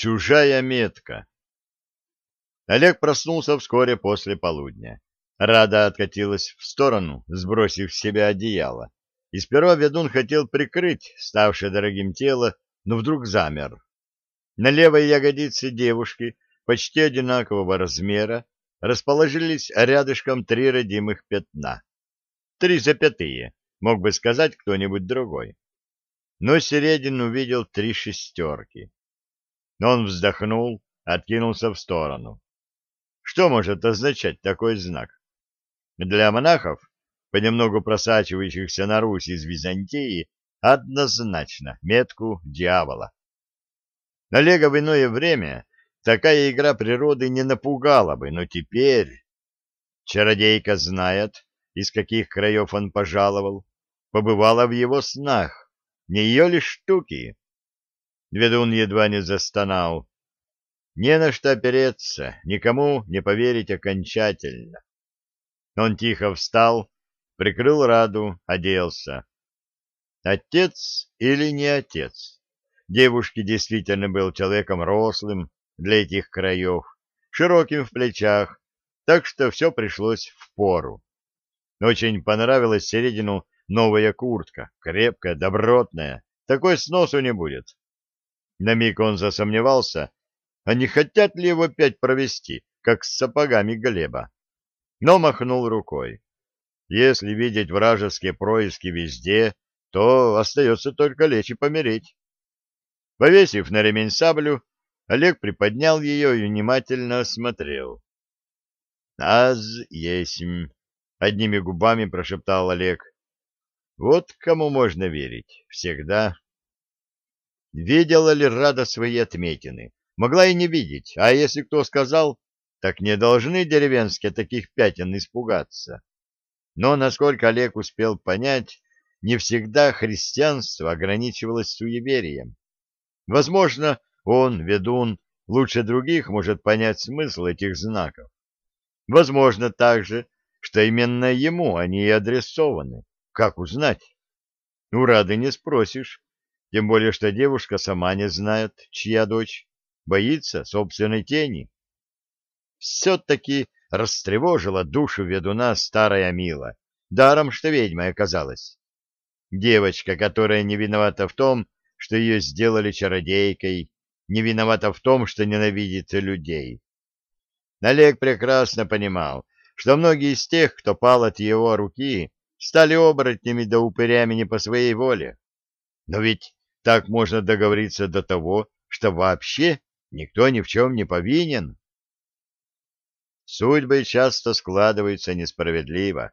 Чужая метка. Олег проснулся вскоре после полудня. Рада откатилась в сторону, сбросив с себя одеяло. И сперва ведун хотел прикрыть ставшее дорогим тело, но вдруг замер. На левой ягодице девушки, почти одинакового размера, расположились рядышком три родимых пятна. Три запятые, мог бы сказать кто-нибудь другой. Но Середин увидел три шестерки. Он вздохнул, откинулся в сторону. Что может означать такой знак? Для монахов, понемногу просачивающихся на Русь из Византии, однозначно метку дьявола. Олега в иное время такая игра природы не напугала бы, но теперь... Чародейка знает, из каких краев он пожаловал, побывала в его снах, не ее ли штуки. Ведун едва не застонал. Не на что опереться, никому не поверить окончательно. Он тихо встал, прикрыл раду, оделся. Отец или не отец? Девушке действительно был человеком рослым для этих краев, широким в плечах, так что все пришлось в пору. Очень понравилась середину новая куртка, крепкая, добротная, такой сносу не будет. На миг он засомневался, а не хотят ли его опять провести, как с сапогами Глеба. Но махнул рукой. Если видеть вражеские происки везде, то остается только лечь и помереть. Повесив на ремень саблю, Олег приподнял ее и внимательно осмотрел. «Аз есмь», — одними губами прошептал Олег. «Вот кому можно верить. Всегда». Видела ли Рада свои отметины? Могла и не видеть, а если кто сказал, так не должны деревенские таких пятен испугаться. Но, насколько Олег успел понять, не всегда христианство ограничивалось суеверием. Возможно, он, ведун, лучше других может понять смысл этих знаков. Возможно также, что именно ему они и адресованы. Как узнать? У Рады не спросишь, тем более, что девушка сама не знает, чья дочь, боится собственной тени. Все-таки растревожила душу ведуна старая Мила, даром, что ведьмой оказалась. Девочка, которая не виновата в том, что ее сделали чародейкой, не виновата в том, что ненавидит людей. Олег прекрасно понимал, что многие из тех, кто пал от его руки, стали оборотнями да упырями не по своей воле. Но ведь так можно договориться до того, что вообще никто ни в чем не повинен. Судьбы часто складываются несправедливо.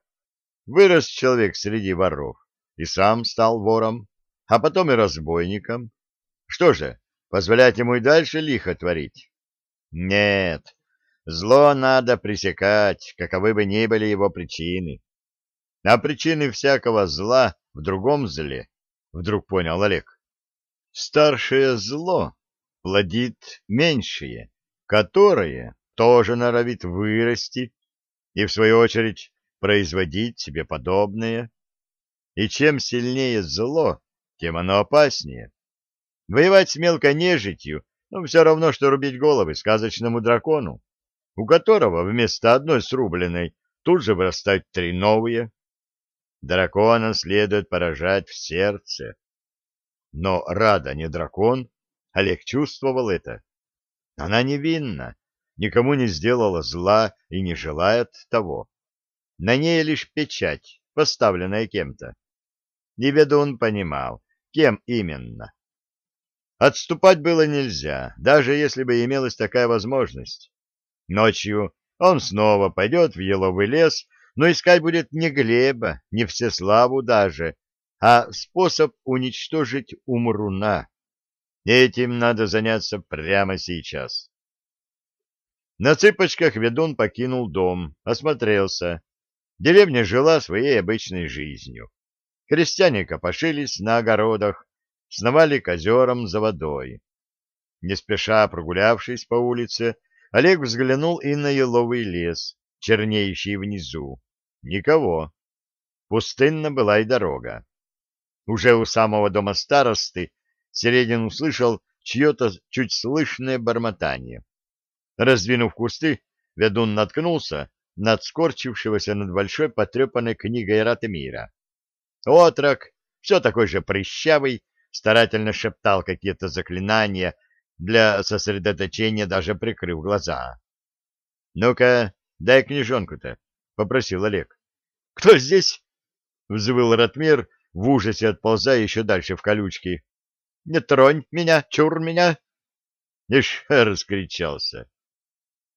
Вырос человек среди воров и сам стал вором, а потом и разбойником. Что же, позволять ему и дальше лихо творить? Нет, зло надо пресекать, каковы бы ни были его причины. А причины всякого зла в другом зле, вдруг понял Олег старшее зло плодит меньшее, которое тоже норовит вырасти и, в свою очередь, производить себе подобное. И чем сильнее зло, тем оно опаснее. Воевать с мелкой нежитью, ну, все равно, что рубить головы сказочному дракону, у которого вместо одной срубленной тут же вырастают три новые. Дракона следует поражать в сердце, но Рада не дракон, Олег чувствовал это. Она невинна, никому не сделала зла и не желает того. На ней лишь печать, поставленная кем-то. И ведун понимал, кем именно. Отступать было нельзя, даже если бы имелась такая возможность. Ночью он снова пойдет в еловый лес, но искать будет не Глеба, не Всеславу даже, а способ уничтожить Умруна. Этим надо заняться прямо сейчас. На цыпочках ведун покинул дом, осмотрелся. Деревня жила своей обычной жизнью. Крестьяне копошились на огородах, сновали к озерам за водой. Не спеша прогулявшись по улице, Олег взглянул и на еловый лес, чернеющий внизу. Никого. Пустынна была и дорога. Уже у самого дома старосты Середин услышал чье-то чуть слышное бормотание. Раздвинув кусты, ведун наткнулся на отскорчившегося над большой потрепанной книгой Ратмира. Отрок, все такой же прыщавый, старательно шептал какие-то заклинания, для сосредоточения даже прикрыв глаза. — Ну-ка, дай книжонку-то, — попросил Олег. — Кто здесь? — взвыл Ратмир, в ужасе отползая еще дальше в колючки. — Не тронь меня, чур меня! — Ишь, — раскричался.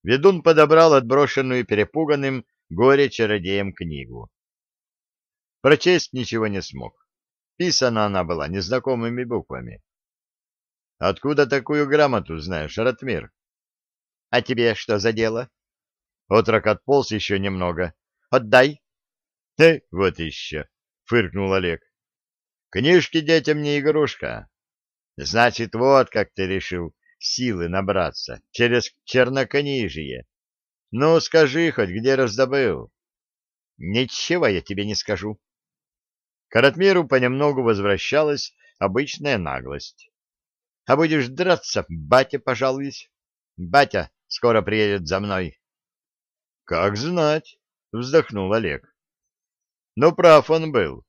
Ведун подобрал отброшенную перепуганным горе-чародеем книгу. Прочесть ничего не смог. Писана она была незнакомыми буквами. — Откуда такую грамоту знаешь, Ратмир? — А тебе что за дело? Отрок отполз еще немного. — Отдай. — Э, вот еще, — фыркнул Олег. — Книжки детям не игрушка. Значит, вот как ты решил силы набраться через чернокнижие. Ну, скажи хоть, где раздобыл? — Ничего я тебе не скажу. К Аратмиру понемногу возвращалась обычная наглость. — А будешь драться, батя пожалуюсь. Батя скоро приедет за мной. — Как знать, — вздохнул Олег. — Но прав он был,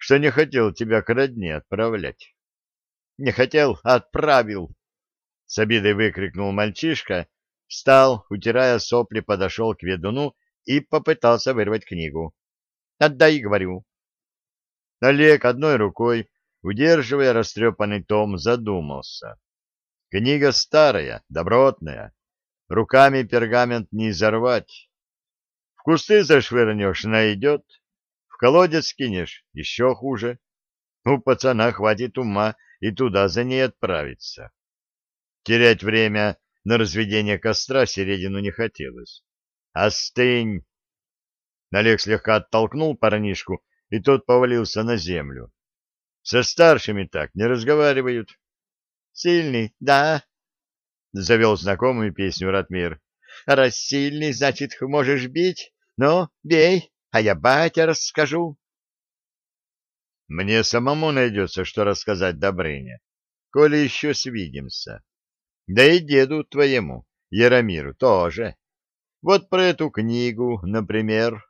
что не хотел тебя к родне отправлять. — Не хотел, а отправил. С обидой выкрикнул мальчишка, встал, утирая сопли, подошел к ведуну и попытался вырвать книгу. — Отдай, говорю. Олег одной рукой, удерживая растрепанный том, задумался. Книга старая, добротная, руками пергамент не изорвать. В кусты зашвырнешь — найдет, колодец кинешь — еще хуже. У пацана хватит ума и туда за ней отправиться. Терять время на разведение костра середину не хотелось. «Остынь!» Олег слегка оттолкнул парнишку и тот повалился на землю. Со старшими так не разговаривают. — Сильный, да? — завел знакомую песню Ратмир. — Раз сильный, значит, можешь бить? Ну, бей, а я батя расскажу. — Мне самому найдется, что рассказать Добрыне, коли еще свидимся. Да и деду твоему, Яромиру, тоже. Вот про эту книгу, например.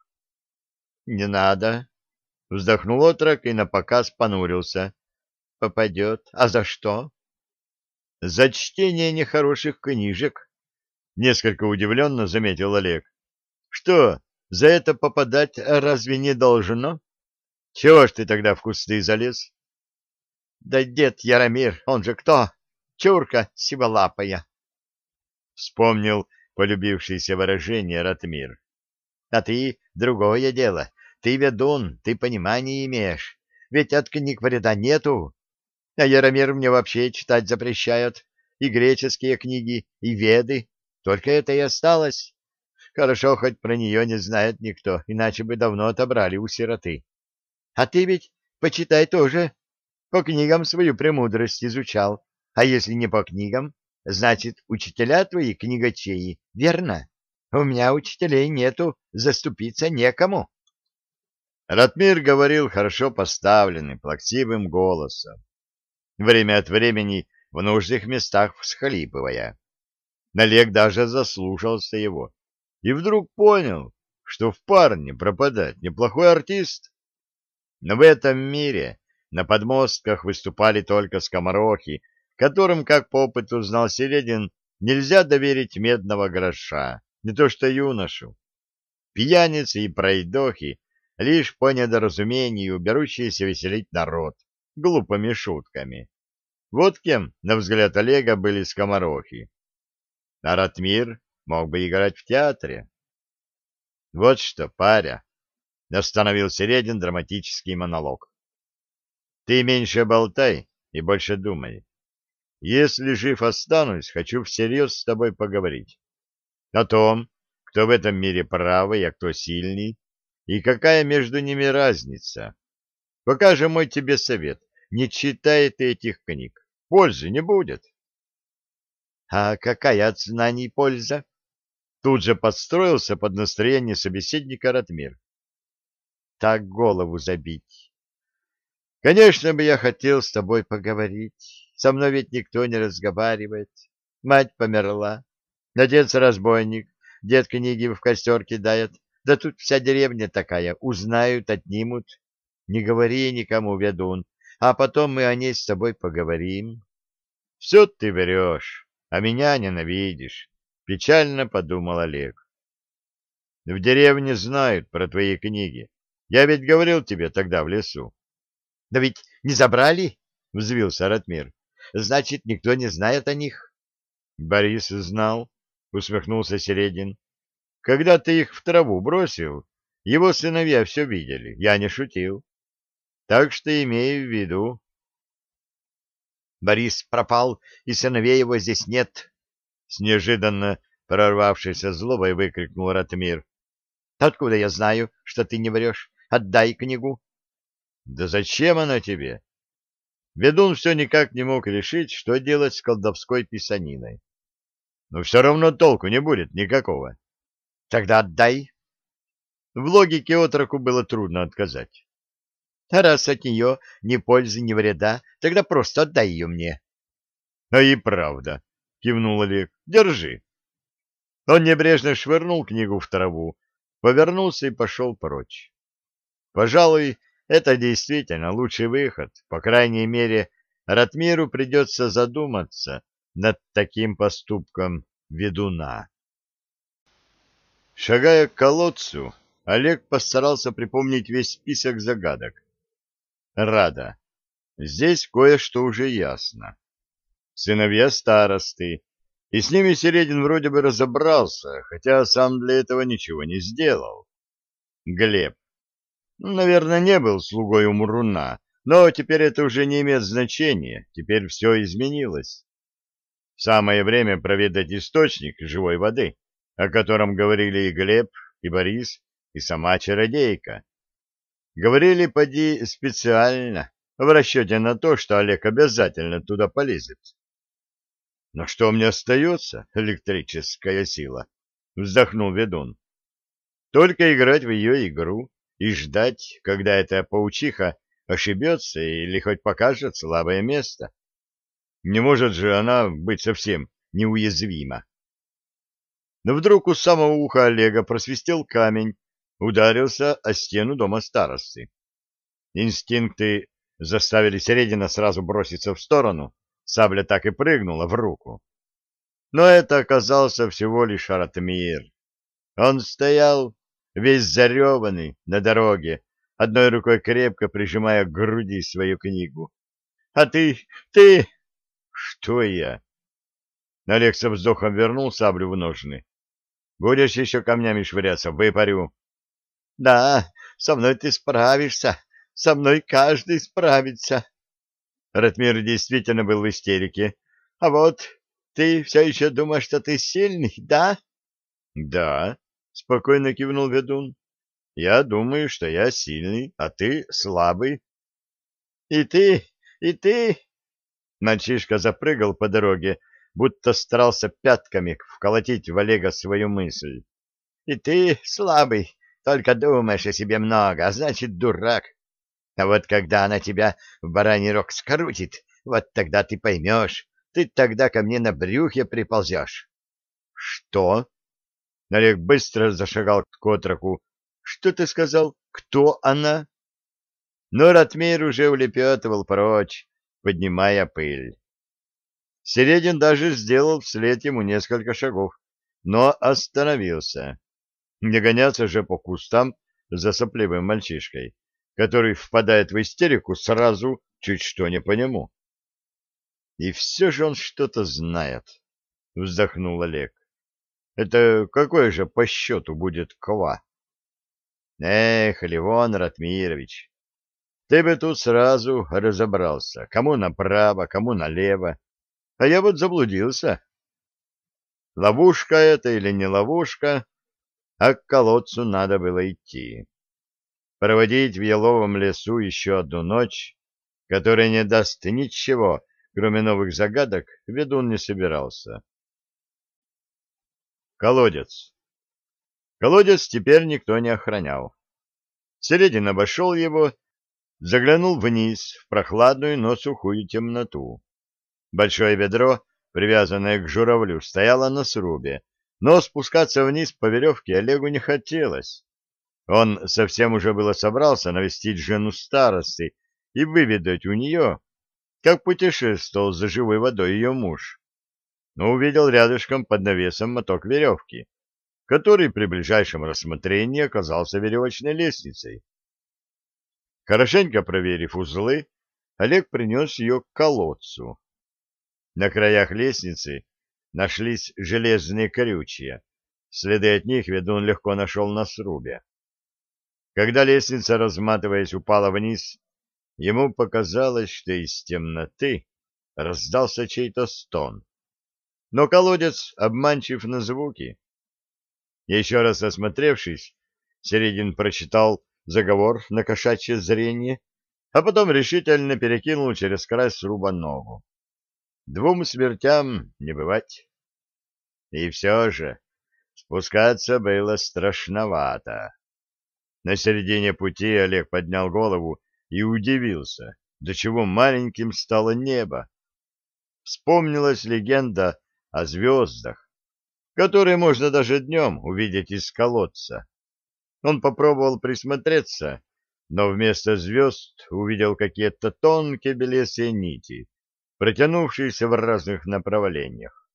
— Не надо, Вздохнул отрок и напоказ понурился. Попадет. А за что? За чтение нехороших книжек. Несколько удивленно заметил Олег. Что, за это попадать разве не должно? Чего ж ты тогда в кусты залез? Да дед Яромир, он же кто? Чурка сиволапая. Вспомнил полюбившееся выражение Ратмир. А ты другое дело. Ты ведун, ты понимания имеешь, ведь от книг вреда нету. А Яромир мне вообще читать запрещают, и греческие книги, и веды, только это и осталось. Хорошо, хоть про нее не знает никто, иначе бы давно отобрали у сироты. А ты ведь, почитай тоже, по книгам свою премудрость изучал, а если не по книгам, значит, учителя твои книгачеи, верно? У меня учителей нету, заступиться некому. Ратмир говорил хорошо поставленным, плаксивым голосом, время от времени в нужных местах всхлипывая. Налег даже заслушался его и вдруг понял, что в парне пропадает неплохой артист. Но в этом мире на подмостках выступали только скоморохи, которым, как по опыту знал Середин, нельзя доверить медного гроша, не то что юношу. Пьяницы и пройдохи лишь по недоразумению берущиеся веселить народ глупыми шутками. Вот кем, на взгляд Олега, были скоморохи. А Ратмир мог бы играть в театре. Вот что, паря, остановил Середин драматический монолог. Ты меньше болтай и больше думай. Если жив останусь, хочу всерьез с тобой поговорить. О том, кто в этом мире правый, а кто сильный, и какая между ними разница? Пока же мой тебе совет, не читай ты этих книг, пользы не будет. А какая от знаний польза? Тут же подстроился под настроение собеседника Ратмир. Так голову забить. Конечно бы я хотел с тобой поговорить, Со мной ведь никто не разговаривает. Мать померла, отец разбойник, дед книги в костер кидает. Да тут вся деревня такая, узнают, отнимут. Не говори никому, ведун, а потом мы о ней с тобой поговорим. Все ты врешь, а меня ненавидишь, печально подумал Олег. В деревне знают про твои книги. Я ведь говорил тебе тогда в лесу. — Да ведь не забрали? — взвился Ратмир. — Значит, никто не знает о них? — Борис знал, — усмехнулся Середин. — Когда ты их в траву бросил, его сыновья все видели. Я не шутил. Так что имею в виду. Борис пропал, и сыновей его здесь нет. С неожиданно прорвавшейся злобой выкрикнул Ратмир. Откуда я знаю, что ты не врешь? Отдай книгу. Да зачем она тебе? Ведун все никак не мог решить, что делать с колдовской писаниной. Но все равно толку не будет никакого. Тогда отдай. В логике отроку было трудно отказать. Раз от нее ни пользы, ни вреда, тогда просто отдай ее мне. — А и правда, — кивнул Олег, — держи. Он небрежно швырнул книгу в траву, повернулся и пошел прочь. Пожалуй, это действительно лучший выход. По крайней мере, Ратмиру придется задуматься над таким поступком ведуна. Шагая к колодцу, Олег постарался припомнить весь список загадок. Рада. Здесь кое-что уже ясно. Сыновья старосты, и с ними Середин вроде бы разобрался, хотя сам для этого ничего не сделал. Глеб. Наверное, не был слугой у Муруна, но теперь это уже не имеет значения, теперь все изменилось. Самое время проведать источник живой воды, о котором говорили и Глеб, и Борис, и сама чародейка. Говорили, поди, специально, в расчете на то, что Олег обязательно туда полезет. Но что мне остается, электрическая сила? Вздохнул ведун. Только играть в ее игру и ждать, когда эта паучиха ошибется или хоть покажет слабое место. Не может же она быть совсем неуязвима. Но вдруг у самого уха Олега просвистел камень, ударился о стену дома старосты. Инстинкты заставили Середина сразу броситься в сторону, Сабля так и прыгнула в руку. Но это оказался всего лишь Аратмир. Он стоял, весь зареванный, на дороге, одной рукой крепко прижимая к груди свою книгу. — А ты, ты... — Что я? Олег со вздохом вернул саблю в ножны. — Будешь еще камнями швыряться, выпарю. — Да, со мной ты справишься, со мной каждый справится, Ратмир действительно был в истерике. — А вот ты все еще думаешь, что ты сильный, да? — Да, — спокойно кивнул ведун. — Я думаю, что я сильный, а ты слабый. — И ты, и ты... Мальчишка запрыгал по дороге, будто старался пятками вколотить в Олега свою мысль. — И ты слабый, только думаешь о себе много, а значит, дурак. А вот когда она тебя в бараний рог скрутит, вот тогда ты поймешь, ты тогда ко мне на брюхе приползешь. — Что? Олег быстро зашагал к отроку. — Что ты сказал? Кто она? Но Ратмир уже улепетывал прочь, поднимая пыль. Середин даже сделал вслед ему несколько шагов, но остановился. Не гоняться же по кустам за сопливым мальчишкой который впадает в истерику сразу, чуть что не по нему. И все же он что-то знает, — вздохнул Олег. Это какой же по счету будет ква? Эх, Левон Ратмирович, ты бы тут сразу разобрался, кому направо, кому налево, а я вот заблудился. Ловушка это или не ловушка, а к колодцу надо было идти проводить в еловом лесу еще одну ночь, которая не даст ничего, кроме новых загадок, ведун не собирался. Колодец. Колодец теперь никто не охранял. Середин обошел его, заглянул вниз в прохладную, но сухую темноту. Большое ведро, привязанное к журавлю, стояло на срубе, но спускаться вниз по веревке Олегу не хотелось. Он совсем уже было собрался навестить жену старосты и выведать у нее, как путешествовал за живой водой ее муж, но увидел рядышком под навесом моток веревки, который при ближайшем рассмотрении оказался веревочной лестницей. Хорошенько проверив узлы, Олег принес ее к колодцу. На краях лестницы нашлись железные крючья. Следы от них ведун легко нашел на срубе. Когда лестница, разматываясь, упала вниз, ему показалось, что из темноты раздался чей-то стон. Но колодец обманчив на звуки. Еще раз осмотревшись, Середин прочитал заговор на кошачье зрение, а потом решительно перекинул через край сруба ногу. Двум смертям не бывать. И все же спускаться было страшновато. На середине пути Олег поднял голову и удивился, до чего маленьким стало небо. Вспомнилась легенда о звездах, которые можно даже днем увидеть из колодца. Он попробовал присмотреться, но вместо звезд увидел какие-то тонкие белесые нити, протянувшиеся в разных направлениях.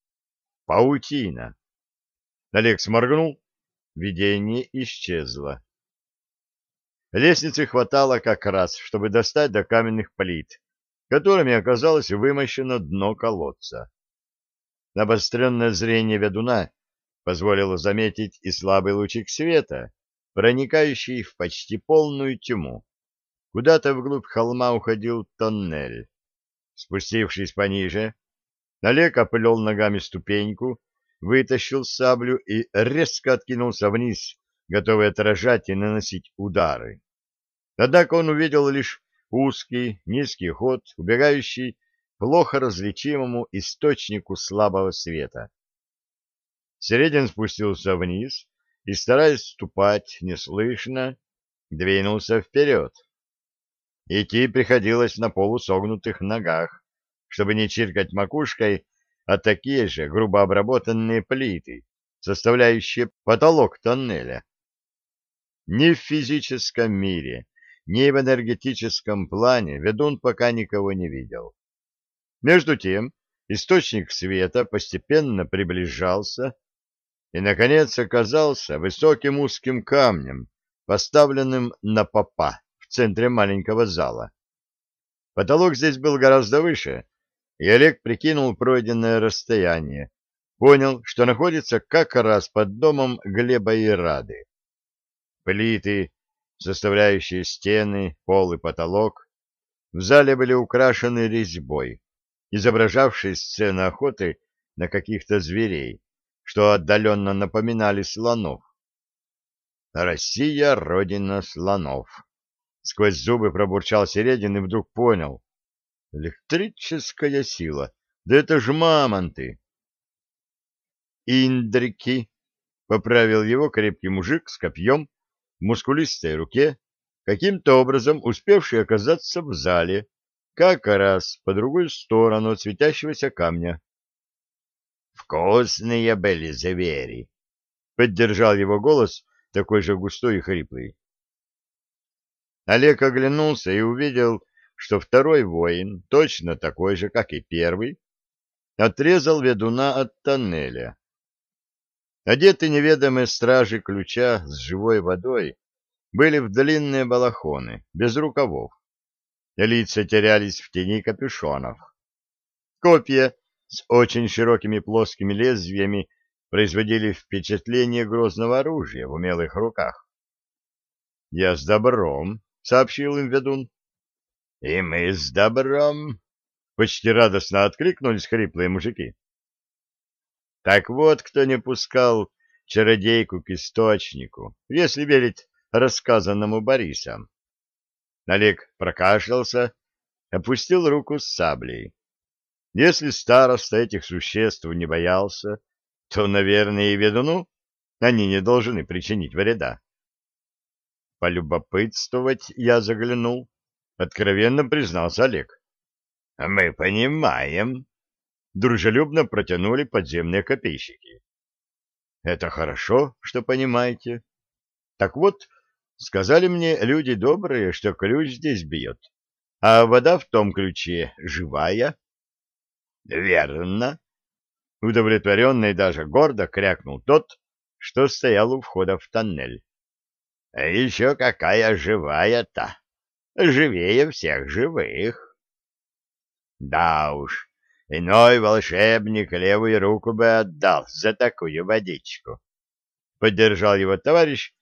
Паутина. Олег сморгнул, видение исчезло. Лестницы хватало как раз, чтобы достать до каменных плит, которыми оказалось вымощено дно колодца. Обостренное зрение ведуна позволило заметить и слабый лучик света, проникающий в почти полную тьму. Куда-то вглубь холма уходил тоннель. Спустившись пониже, Олег опылил ногами ступеньку, вытащил саблю и резко откинулся вниз, готовый отражать и наносить удары. Однако он увидел лишь узкий, низкий ход, убегающий плохо различимому источнику слабого света. Середин спустился вниз и, стараясь ступать неслышно, двинулся вперед. Идти приходилось на полусогнутых ногах, чтобы не чиркать макушкой, а такие же грубо обработанные плиты, составляющие потолок тоннеля. Ни в физическом мире, ни в энергетическом плане ведун пока никого не видел. Между тем, источник света постепенно приближался и, наконец, оказался высоким узким камнем, поставленным на попа в центре маленького зала. Потолок здесь был гораздо выше, и Олег прикинул пройденное расстояние, понял, что находится как раз под домом Глеба и Рады. Плиты составляющие стены, пол и потолок, в зале были украшены резьбой, изображавшей сцены охоты на каких-то зверей, что отдаленно напоминали слонов. «Россия — родина слонов!» Сквозь зубы пробурчал Середин и вдруг понял. «Электрическая сила! Да это ж мамонты!» «Индрики!» — поправил его крепкий мужик с копьем мускулистой руке, каким-то образом успевший оказаться в зале, как раз по другую сторону от светящегося камня. «Вкусные были звери!» — поддержал его голос, такой же густой и хриплый. Олег оглянулся и увидел, что второй воин, точно такой же, как и первый, отрезал ведуна от тоннеля. Одеты неведомые стражи ключа с живой водой были в длинные балахоны, без рукавов. Лица терялись в тени капюшонов. Копья с очень широкими плоскими лезвиями производили впечатление грозного оружия в умелых руках. — Я с добром, — сообщил им ведун. — И мы с добром, — почти радостно откликнулись хриплые мужики. Так вот, кто не пускал чародейку к источнику, если верить рассказанному Борисом. Олег прокашлялся, опустил руку с саблей. Если староста этих существ не боялся, то, наверное, и ведуну они не должны причинить вреда. Полюбопытствовать я заглянул, откровенно признался Олег. — Мы понимаем, дружелюбно протянули подземные копейщики. Это хорошо, что понимаете. Так вот, сказали мне люди добрые, что ключ здесь бьет, а вода в том ключе живая. Верно. Удовлетворенно и даже гордо крякнул тот, что стоял у входа в тоннель. А еще какая живая-то! Живее всех живых. Да уж, Иной волшебник левую руку бы отдал за такую водичку. Поддержал его товарищ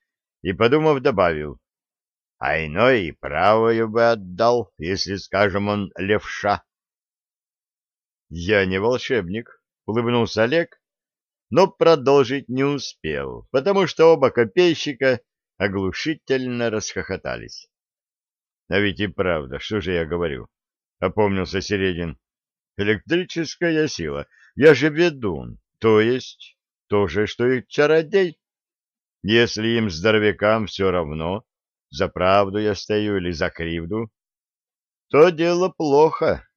и, подумав, добавил. А иной и правую бы отдал, если, скажем, он левша. Я не волшебник, улыбнулся Олег, но продолжить не успел, потому что оба копейщика оглушительно расхохотались. А ведь и правда, что же я говорю? Опомнился Середин. Электрическая сила. Я же ведун, то есть то же, что и чародей. Если им, здоровякам, все равно, за правду я стою или за кривду, то дело плохо.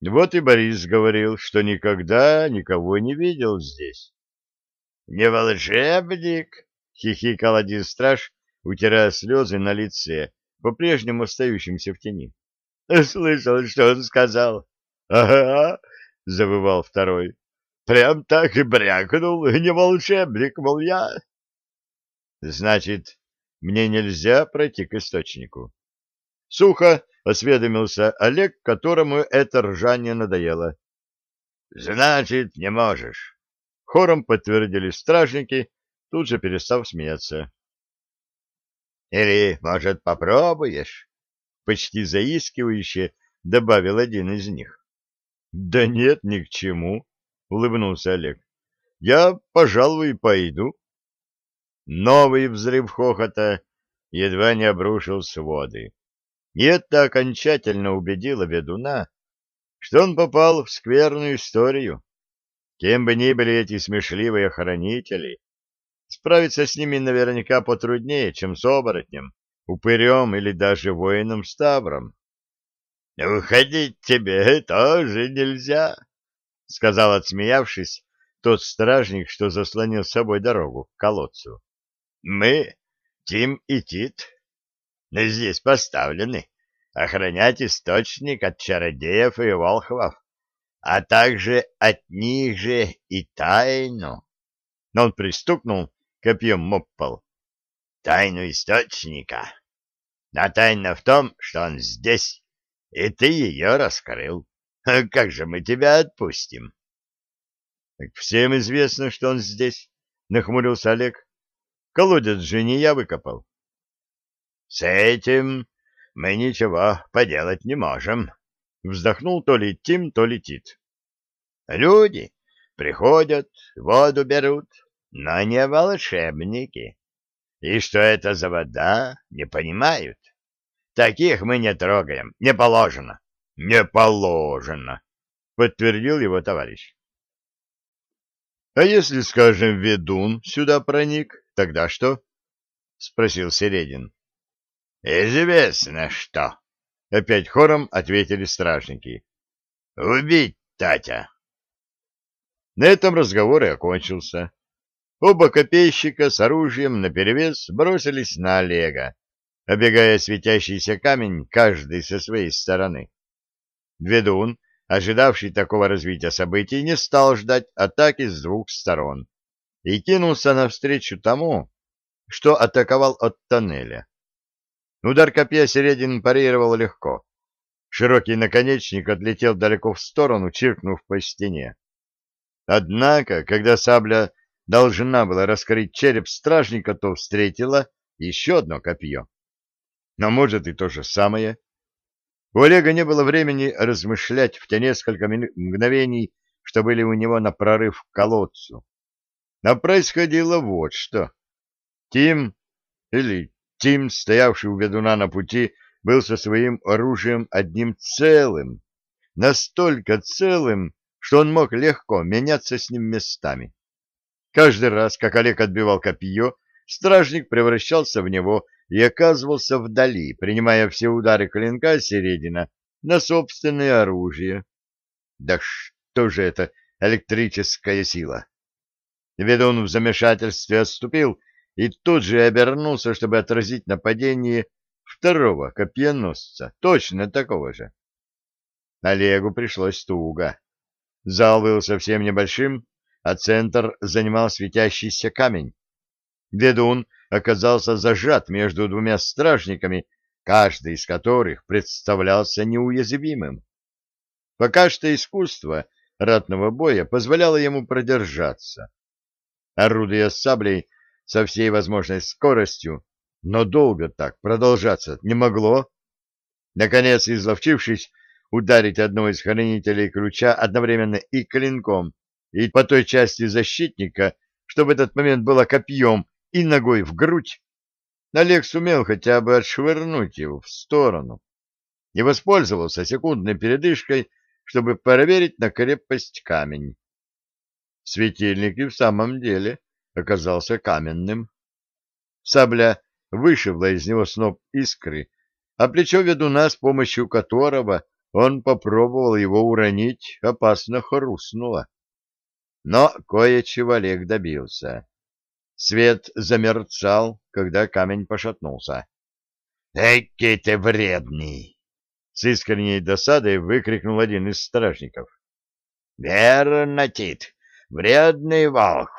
Вот и Борис говорил, что никогда никого не видел здесь. — Не волшебник? — хихикал один страж, утирая слезы на лице, по-прежнему остающимся в тени. — Слышал, что он сказал. — Ага, — завывал второй. — Прям так и брякнул, не волшебник, мол, я. — Значит, мне нельзя пройти к источнику. Сухо осведомился Олег, которому это ржание надоело. — Значит, не можешь. Хором подтвердили стражники, тут же перестав смеяться. — Или, может, попробуешь? — почти заискивающе добавил один из них. — Да нет, ни к чему, — улыбнулся Олег. — Я, пожалуй, пойду. Новый взрыв хохота едва не обрушил своды. И это окончательно убедило ведуна, что он попал в скверную историю. Кем бы ни были эти смешливые охранители, справиться с ними наверняка потруднее, чем с оборотнем, упырем или даже воином-ставром. Уходить тебе тоже нельзя, — сказал, отсмеявшись, тот стражник, что заслонил с собой дорогу к колодцу. — Мы, Тим и Тит, здесь поставлены охранять источник от чародеев и волхвов, а также от них же и тайну. Но он пристукнул копьем об пол. Тайну источника. А тайна в том, что он здесь, и ты ее раскрыл. Как же мы тебя отпустим? — всем известно, что он здесь, — нахмурился Олег. — Колодец же не я выкопал. — С этим мы ничего поделать не можем, — вздохнул то ли Тим, то ли Тит. — Люди приходят, воду берут, но не волшебники. И что это за вода, не понимают. Таких мы не трогаем. Не положено. Не положено, подтвердил его товарищ. А если, скажем, ведун сюда проник, тогда что? спросил Середин. Известно что. Опять хором ответили стражники. Убить Татя. На этом разговор и окончился. Оба копейщика с оружием наперевес бросились на Олега, обегая светящийся камень, каждый со своей стороны. Ведун, ожидавший такого развития событий, не стал ждать атаки с двух сторон и кинулся навстречу тому, что атаковал от тоннеля. Удар копья Середин парировал легко. Широкий наконечник отлетел далеко в сторону, чиркнув по стене. Однако, когда сабля должна была раскрыть череп стражника, то встретила еще одно копье но может и то же самое. У Олега не было времени размышлять в те несколько мгновений, что были у него на прорыв к колодцу. Но происходило вот что. Тим, или Тим, стоявший у ведуна на пути, был со своим оружием одним целым, настолько целым, что он мог легко меняться с ним местами. Каждый раз, как Олег отбивал копье, стражник превращался в него и оказывался вдали, принимая все удары клинка Середина на собственное оружие. Да что же это электрическая сила? Ведун в замешательстве отступил и тут же обернулся, чтобы отразить нападение второго копьеносца, точно такого же. Олегу пришлось туго. Зал был совсем небольшим, а центр занимал светящийся камень. Ведун оказался зажат между двумя стражниками, каждый из которых представлялся неуязвимым. Пока что искусство ратного боя позволяло ему продержаться. Орудуя саблей со всей возможной скоростью, но долго так продолжаться не могло. Наконец, изловчившись, ударить одного из хранителей ключа одновременно и клинком, и по той части защитника, что в этот момент было копьем, и ногой в грудь, Олег сумел хотя бы отшвырнуть его в сторону и воспользовался секундной передышкой, чтобы проверить на крепость камень. Светильник и в самом деле оказался каменным. Сабля вышибла из него сноп искры, а плечо ведуна, с помощью которого он попробовал его уронить, опасно хрустнуло. Но кое-чего Олег добился. Свет замерцал, когда камень пошатнулся. — Эки ты вредный! — с искренней досадой выкрикнул один из стражников. — Верно, Тит, вредный волк!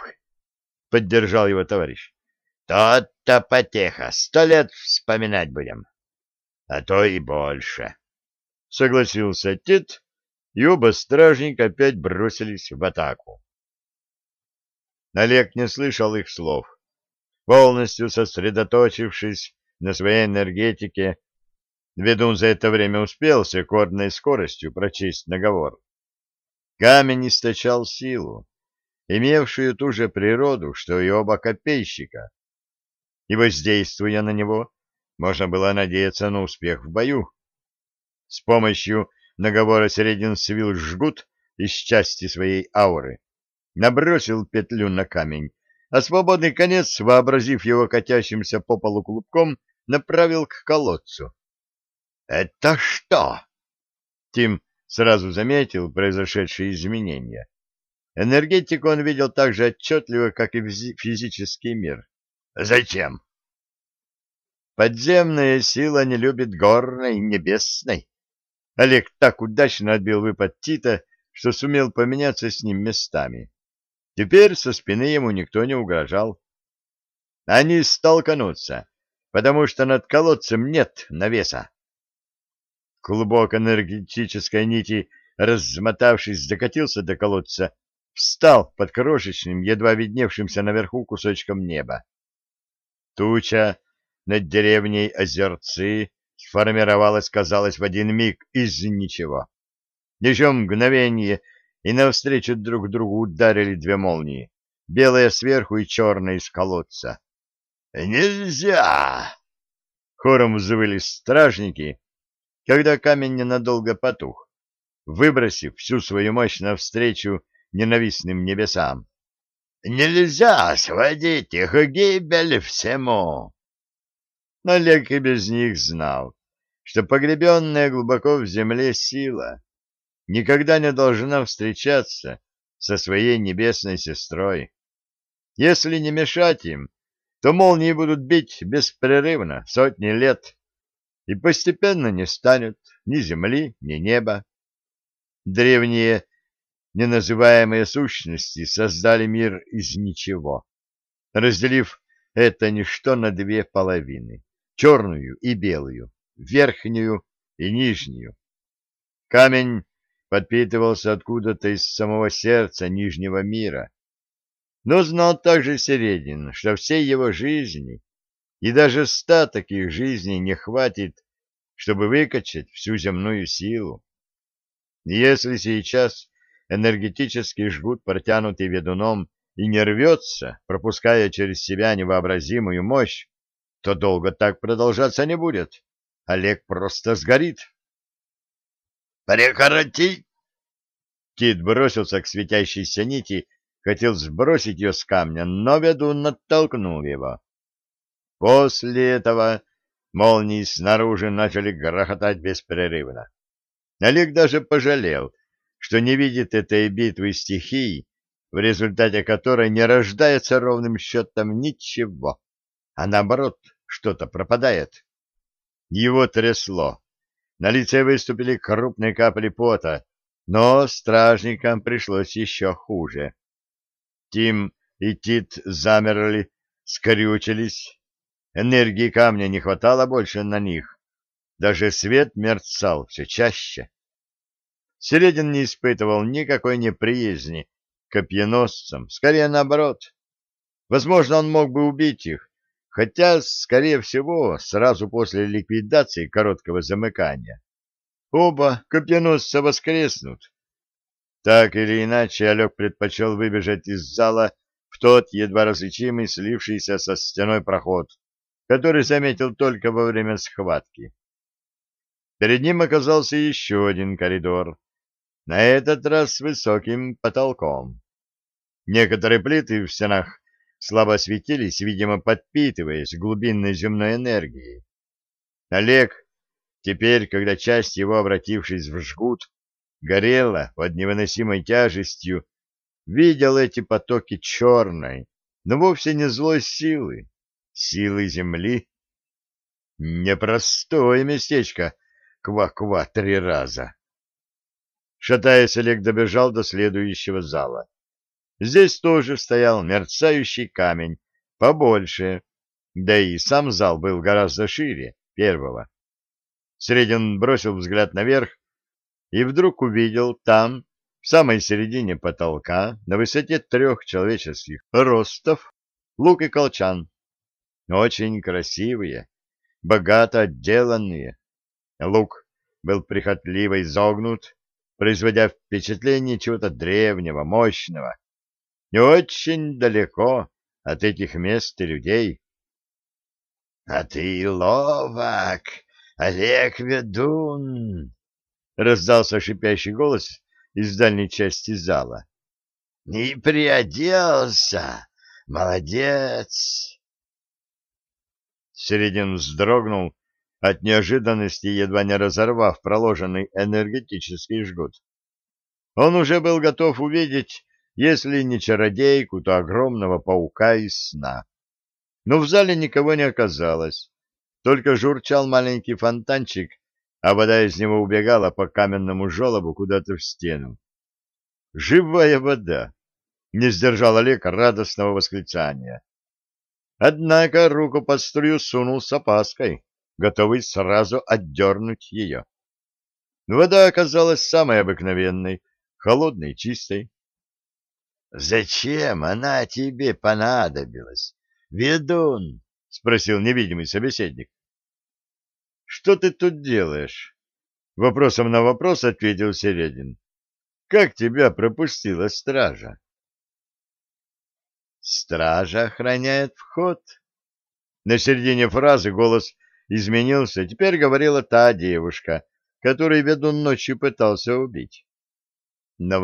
— поддержал его товарищ. — Тот-то потеха, сто лет вспоминать будем. — А то и больше. — согласился Тит, и оба стражника опять бросились в атаку. Олег не слышал их слов. Полностью сосредоточившись на своей энергетике, ведун за это время успел с рекордной скоростью прочесть наговор. Камень источал силу, имевшую ту же природу, что и оба копейщика. И воздействуя на него, можно было надеяться на успех в бою. С помощью наговора Середин свил жгут из части своей ауры набросил петлю на камень, а свободный конец, вообразив его катящимся по полу клубком, направил к колодцу. «Это что?» Тим сразу заметил произошедшие изменения. Энергетику он видел так же отчетливо, как и физический мир. «Зачем?» «Подземная сила не любит горной, небесной». Олег так удачно отбил выпад Тита, что сумел поменяться с ним местами. Теперь со спины ему никто не угрожал. Они столкнутся, потому что над колодцем нет навеса. Клубок энергетической нити, размотавшись, докатился до колодца, встал под крошечным, едва видневшимся наверху кусочком неба. Туча над деревней Озерцы сформировалась, казалось, в один миг из ничего. Еще мгновение — и навстречу друг другу ударили две молнии, белая сверху и черная из колодца. «Нельзя!» — хором взвыли стражники, когда камень ненадолго потух, выбросив всю свою мощь навстречу ненавистным небесам. «Нельзя сводить их гибель всему!» Но Олег и без них знал, что погребенная глубоко в земле сила никогда не должна встречаться со своей небесной сестрой. Если не мешать им, то молнии будут бить беспрерывно сотни лет, и постепенно не станет ни земли, ни неба. Древние неназываемые сущности создали мир из ничего, разделив это ничто на две половины — черную и белую, верхнюю и нижнюю. Камень подпитывался откуда-то из самого сердца Нижнего мира. Но знал также Середин, что всей его жизни и даже ста таких жизней не хватит, чтобы выкачать всю земную силу. Если сейчас энергетический жгут, протянутый ведуном, и не рвется, пропуская через себя невообразимую мощь, то долго так продолжаться не будет. Олег просто сгорит. Прекрати! Кит бросился к светящейся нити, хотел сбросить ее с камня, но ведун оттолкнул его. После этого молнии снаружи начали грохотать беспрерывно. Олег даже пожалел, что не видит этой битвы стихий, в результате которой не рождается ровным счетом ничего, а наоборот что-то пропадает. Его трясло. На лице выступили крупные капли пота, но стражникам пришлось еще хуже. Тим и Тит замерли, скрючились. Энергии камня не хватало больше на них. Даже свет мерцал все чаще. Середин не испытывал никакой неприязни к копьеносцам, скорее наоборот. Возможно, он мог бы убить их, хотя, скорее всего, сразу после ликвидации короткого замыкания. Оба копьеносца воскреснут. Так или иначе, Олег предпочел выбежать из зала в тот едва различимый слившийся со стеной проход, который заметил только во время схватки. Перед ним оказался еще один коридор, на этот раз с высоким потолком. Некоторые плиты в стенах слабо светились, видимо, подпитываясь глубинной земной энергией. Олег, теперь, когда часть его, обратившись в жгут, горела под невыносимой тяжестью, видел эти потоки черной, но вовсе не злой силы, силы земли. Непростое местечко, ква-ква три раза. Шатаясь, Олег добежал до следующего зала. Здесь тоже стоял мерцающий камень, побольше, да и сам зал был гораздо шире первого. Средин бросил взгляд наверх и вдруг увидел там, в самой середине потолка, на высоте трех человеческих ростов, лук и колчан. Очень красивые, богато отделанные. Лук был прихотливо изогнут, производя впечатление чего-то древнего, мощного, не очень далеко от этих мест и людей. — А ты ловок, Олег Ведун! — раздался шипящий голос из дальней части зала. — Не приоделся! Молодец! Середин вздрогнул от неожиданности, едва не разорвав проложенный энергетический жгут. Он уже был готов увидеть, если не чародейку, то огромного паука из сна. Но в зале никого не оказалось, только журчал маленький фонтанчик, а вода из него убегала по каменному желобу куда-то в стену. «Живая вода!» — не сдержал Олег радостного восклицания. Однако руку под струю сунул с опаской готовый сразу отдернуть ее. Вода оказалась самой обыкновенной, холодной, чистой. — Зачем она тебе понадобилась, ведун? — спросил невидимый собеседник. — Что ты тут делаешь? — вопросом на вопрос ответил Середин. — Как тебя пропустила стража? — Стража охраняет вход. На середине фразы голос изменился, теперь говорила та девушка, которую ведун ночью пытался убить. Но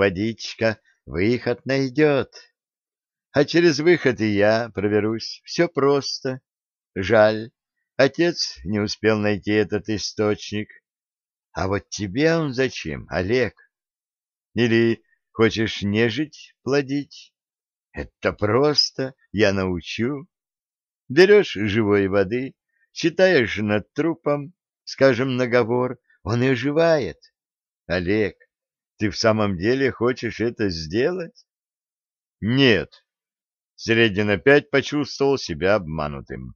выход найдет. А через выход и я проберусь. Все просто. Жаль, отец не успел найти этот источник. А вот тебе он зачем, Олег? Или хочешь нежить плодить? Это просто, я научу. Берешь живой воды, Читаешь над трупом, скажем, наговор, он и оживает. Олег, ты в самом деле хочешь это сделать? Нет. Середин опять почувствовал себя обманутым.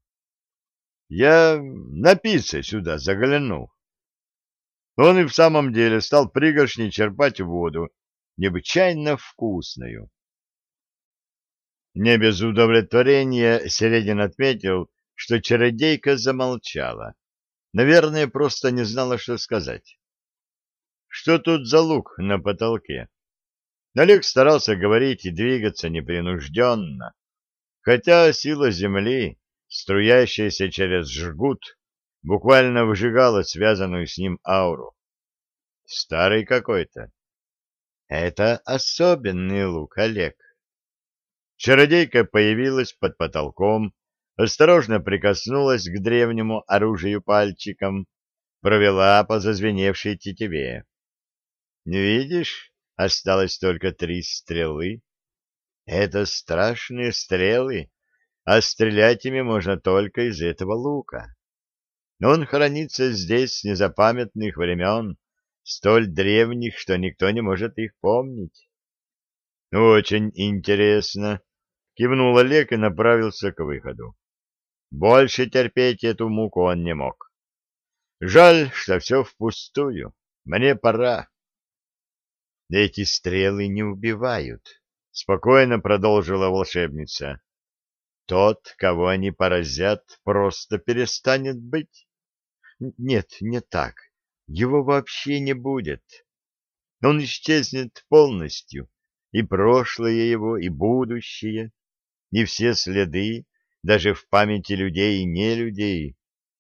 Я напиться сюда заглянул. Он и в самом деле стал пригоршней черпать воду, необычайно вкусную. Не без удовлетворения Середин отметил, что чародейка замолчала. Наверное, просто не знала, что сказать. Что тут за лук на потолке? Олег старался говорить и двигаться непринужденно, хотя сила земли, струящаяся через жгут, буквально выжигала связанную с ним ауру. Старый какой-то. Это особенный лук, Олег. Чародейка появилась под потолком, осторожно прикоснулась к древнему оружию пальчиком, провела по зазвеневшей тетиве. — Видишь, осталось только три стрелы. Это страшные стрелы, а стрелять ими можно только из этого лука. Он хранится здесь с незапамятных времен, столь древних, что никто не может их помнить. — Очень интересно, — кивнул Олег и направился к выходу. Больше терпеть эту муку он не мог. Жаль, что все впустую. Мне пора. Эти стрелы не убивают, — спокойно продолжила волшебница. Тот, кого они поразят, просто перестанет быть. Нет, не так. Его вообще не будет. Он исчезнет полностью, и прошлое его, и будущее, и все следы, даже в памяти людей и нелюдей.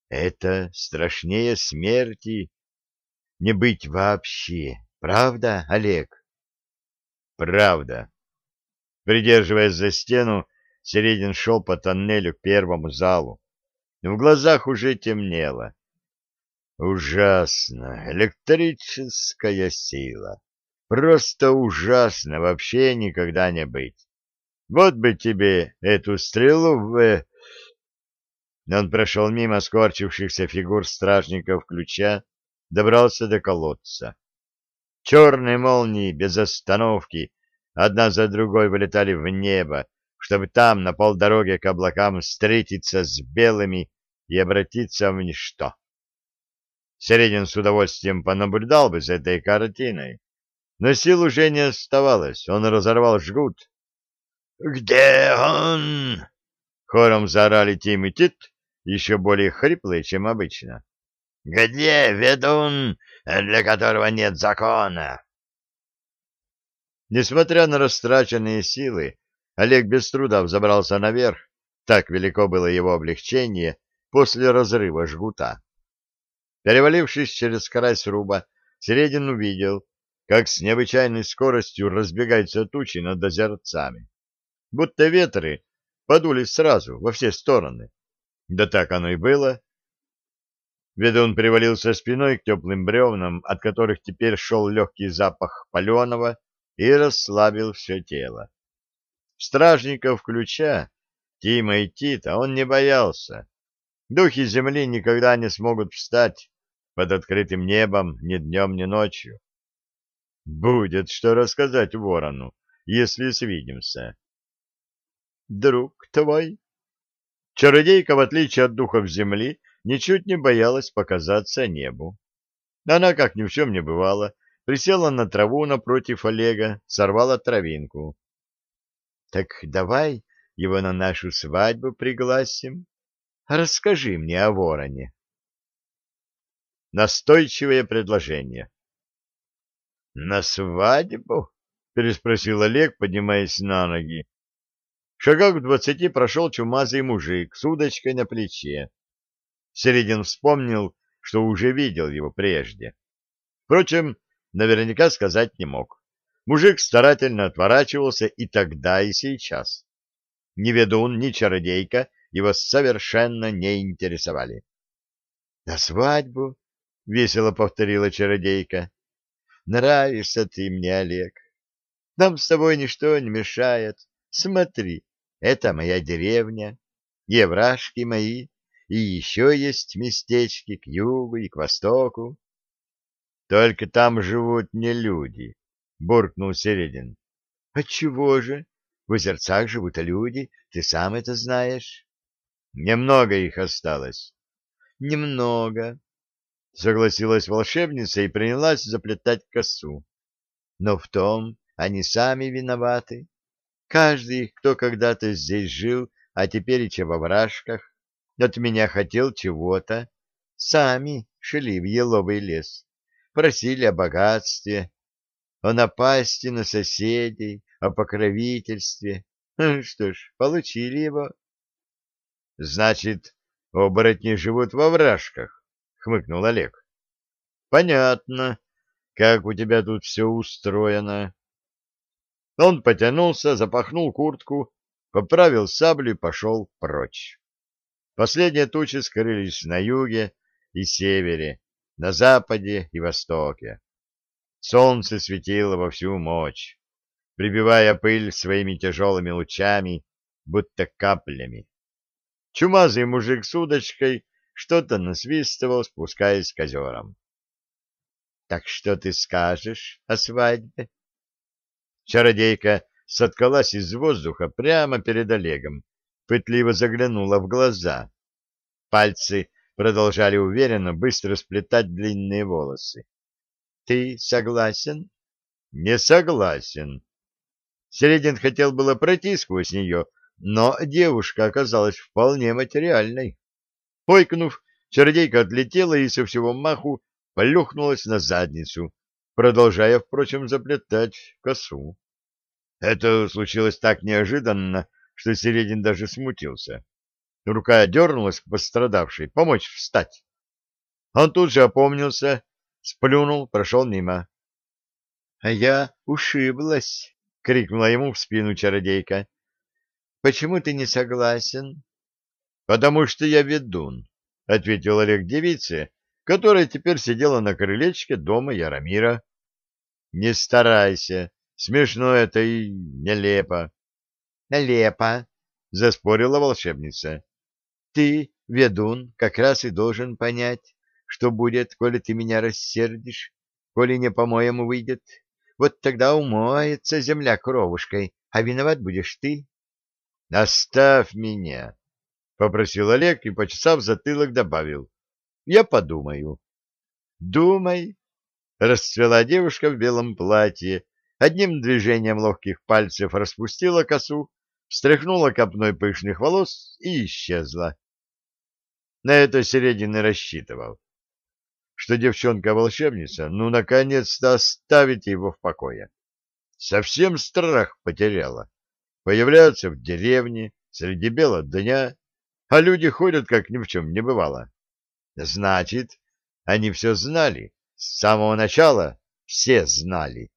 Это страшнее смерти. Не быть вообще. Правда, Олег? Правда. Придерживаясь за стену, Середин шел по тоннелю к первому залу. В глазах уже темнело. Ужасно. Электрическая сила. Просто ужасно вообще никогда не быть. Вот бы тебе эту стрелу в... Э, Он прошел мимо скорчившихся фигур стражников ключа, добрался до колодца. Черные молнии без остановки одна за другой вылетали в небо, чтобы там, на полдороге к облакам, встретиться с белыми и обратиться в ничто. Середин с удовольствием понаблюдал бы за этой картиной, но сил уже не оставалось, он разорвал жгут. «Где он?» — хором заорали Тим и Тит, еще более хриплые, чем обычно. «Где ведун, для которого нет закона?» Несмотря на растраченные силы, Олег без труда взобрался наверх, так велико было его облегчение после разрыва жгута. Перевалившись через край сруба, Середин увидел, как с необычайной скоростью разбегаются тучи над озерцами. Будто ветры подули сразу, во все стороны. Да так оно и было. Ведун привалился спиной к теплым бревнам, от которых теперь шел легкий запах паленого, и расслабил все тело. Стражников ключа, Тима и Тита, он не боялся. Духи земли никогда не смогут встать под открытым небом ни днем, ни ночью. Будет что рассказать ворону, если свидимся. Друг твой? Чародейка, в отличие от духов земли, ничуть не боялась показаться небу. Она, как ни в чем не бывало, присела на траву напротив Олега, сорвала травинку. — Так давай его на нашу свадьбу пригласим. Расскажи мне о вороне. Настойчивое предложение. — На свадьбу? — переспросил Олег, поднимаясь на ноги. Шагах в двадцати прошел чумазый мужик с удочкой на плече. Середин вспомнил, что уже видел его прежде. Впрочем, наверняка сказать не мог. Мужик старательно отворачивался и тогда, и сейчас. Ни ведун, ни чародейка его совершенно не интересовали. — На свадьбу? — весело повторила чародейка. — Нравишься ты мне, Олег. Нам с тобой ничто не мешает. Смотри, это моя деревня, еврашки мои, и еще есть местечки к югу и к востоку. Только там живут не люди, — буркнул Середин. — Отчего же? В озерцах живут люди, ты сам это знаешь. — Немного их осталось. — Немного, — согласилась волшебница и принялась заплетать косу. — Но в том они сами виноваты. Каждый, кто когда-то здесь жил, а теперь и во вражках, от меня хотел чего-то, сами шли в еловый лес просили о богатстве, о напасти на соседей, о покровительстве. Что ж, получили его. — Значит, оборотни живут во вражках, — хмыкнул Олег. — Понятно, как у тебя тут все устроено. Он потянулся, запахнул куртку, поправил саблю и пошел прочь. Последние тучи скрылись на юге и севере, на западе и востоке. Солнце светило во всю мощь, прибивая пыль своими тяжелыми лучами, будто каплями. Чумазый мужик с удочкой что-то насвистывал, спускаясь к озерам. — Так что ты скажешь о свадьбе? Чародейка соткалась из воздуха прямо перед Олегом, пытливо заглянула в глаза. Пальцы продолжали уверенно быстро сплетать длинные волосы. — Ты согласен? — Не согласен. Середин хотел было пройти сквозь нее, но девушка оказалась вполне материальной. Ойкнув, чародейка отлетела и со всего маху плюхнулась на задницу, продолжая, впрочем, заплетать косу. Это случилось так неожиданно, что Середин даже смутился. Рука дернулась к пострадавшей, помочь встать. Он тут же опомнился, сплюнул, прошел мимо. — А я ушиблась, — крикнула ему в спину чародейка. — Почему ты не согласен? — Потому что я ведун, — ответил Олег девице, которая теперь сидела на крылечке дома Яромира. — Не старайся, смешно это и нелепо. — Нелепо, — заспорила волшебница. — Ты, ведун, как раз и должен понять, что будет, коли ты меня рассердишь, коли не по-моему выйдет. Вот тогда умоется земля кровушкой, а виноват будешь ты. — Оставь меня, — попросил Олег и, почесав затылок, добавил. — Я подумаю. — Думай, — расцвела девушка в белом платье, одним движением ловких пальцев распустила косу, встряхнула копной пышных волос и исчезла. На это Середин и рассчитывал, что девчонка-волшебница, ну, наконец-то оставит его в покое. Совсем страх потеряла появляются в деревне среди бела дня, а люди ходят, как ни в чем не бывало. Значит, они все знали, с самого начала все знали.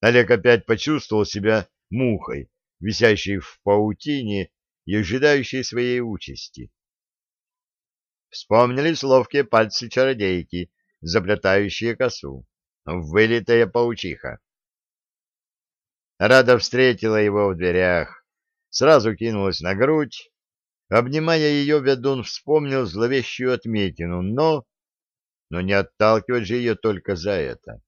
Олег опять почувствовал себя мухой, висящей в паутине и ожидающей своей участи. Вспомнились ловкие пальцы чародейки, заплетающие косу, вылитая паучиха. Рада встретила его в дверях, сразу кинулась на грудь. Обнимая ее, ведун вспомнил зловещую отметину, но... Но не отталкивать же ее только за это.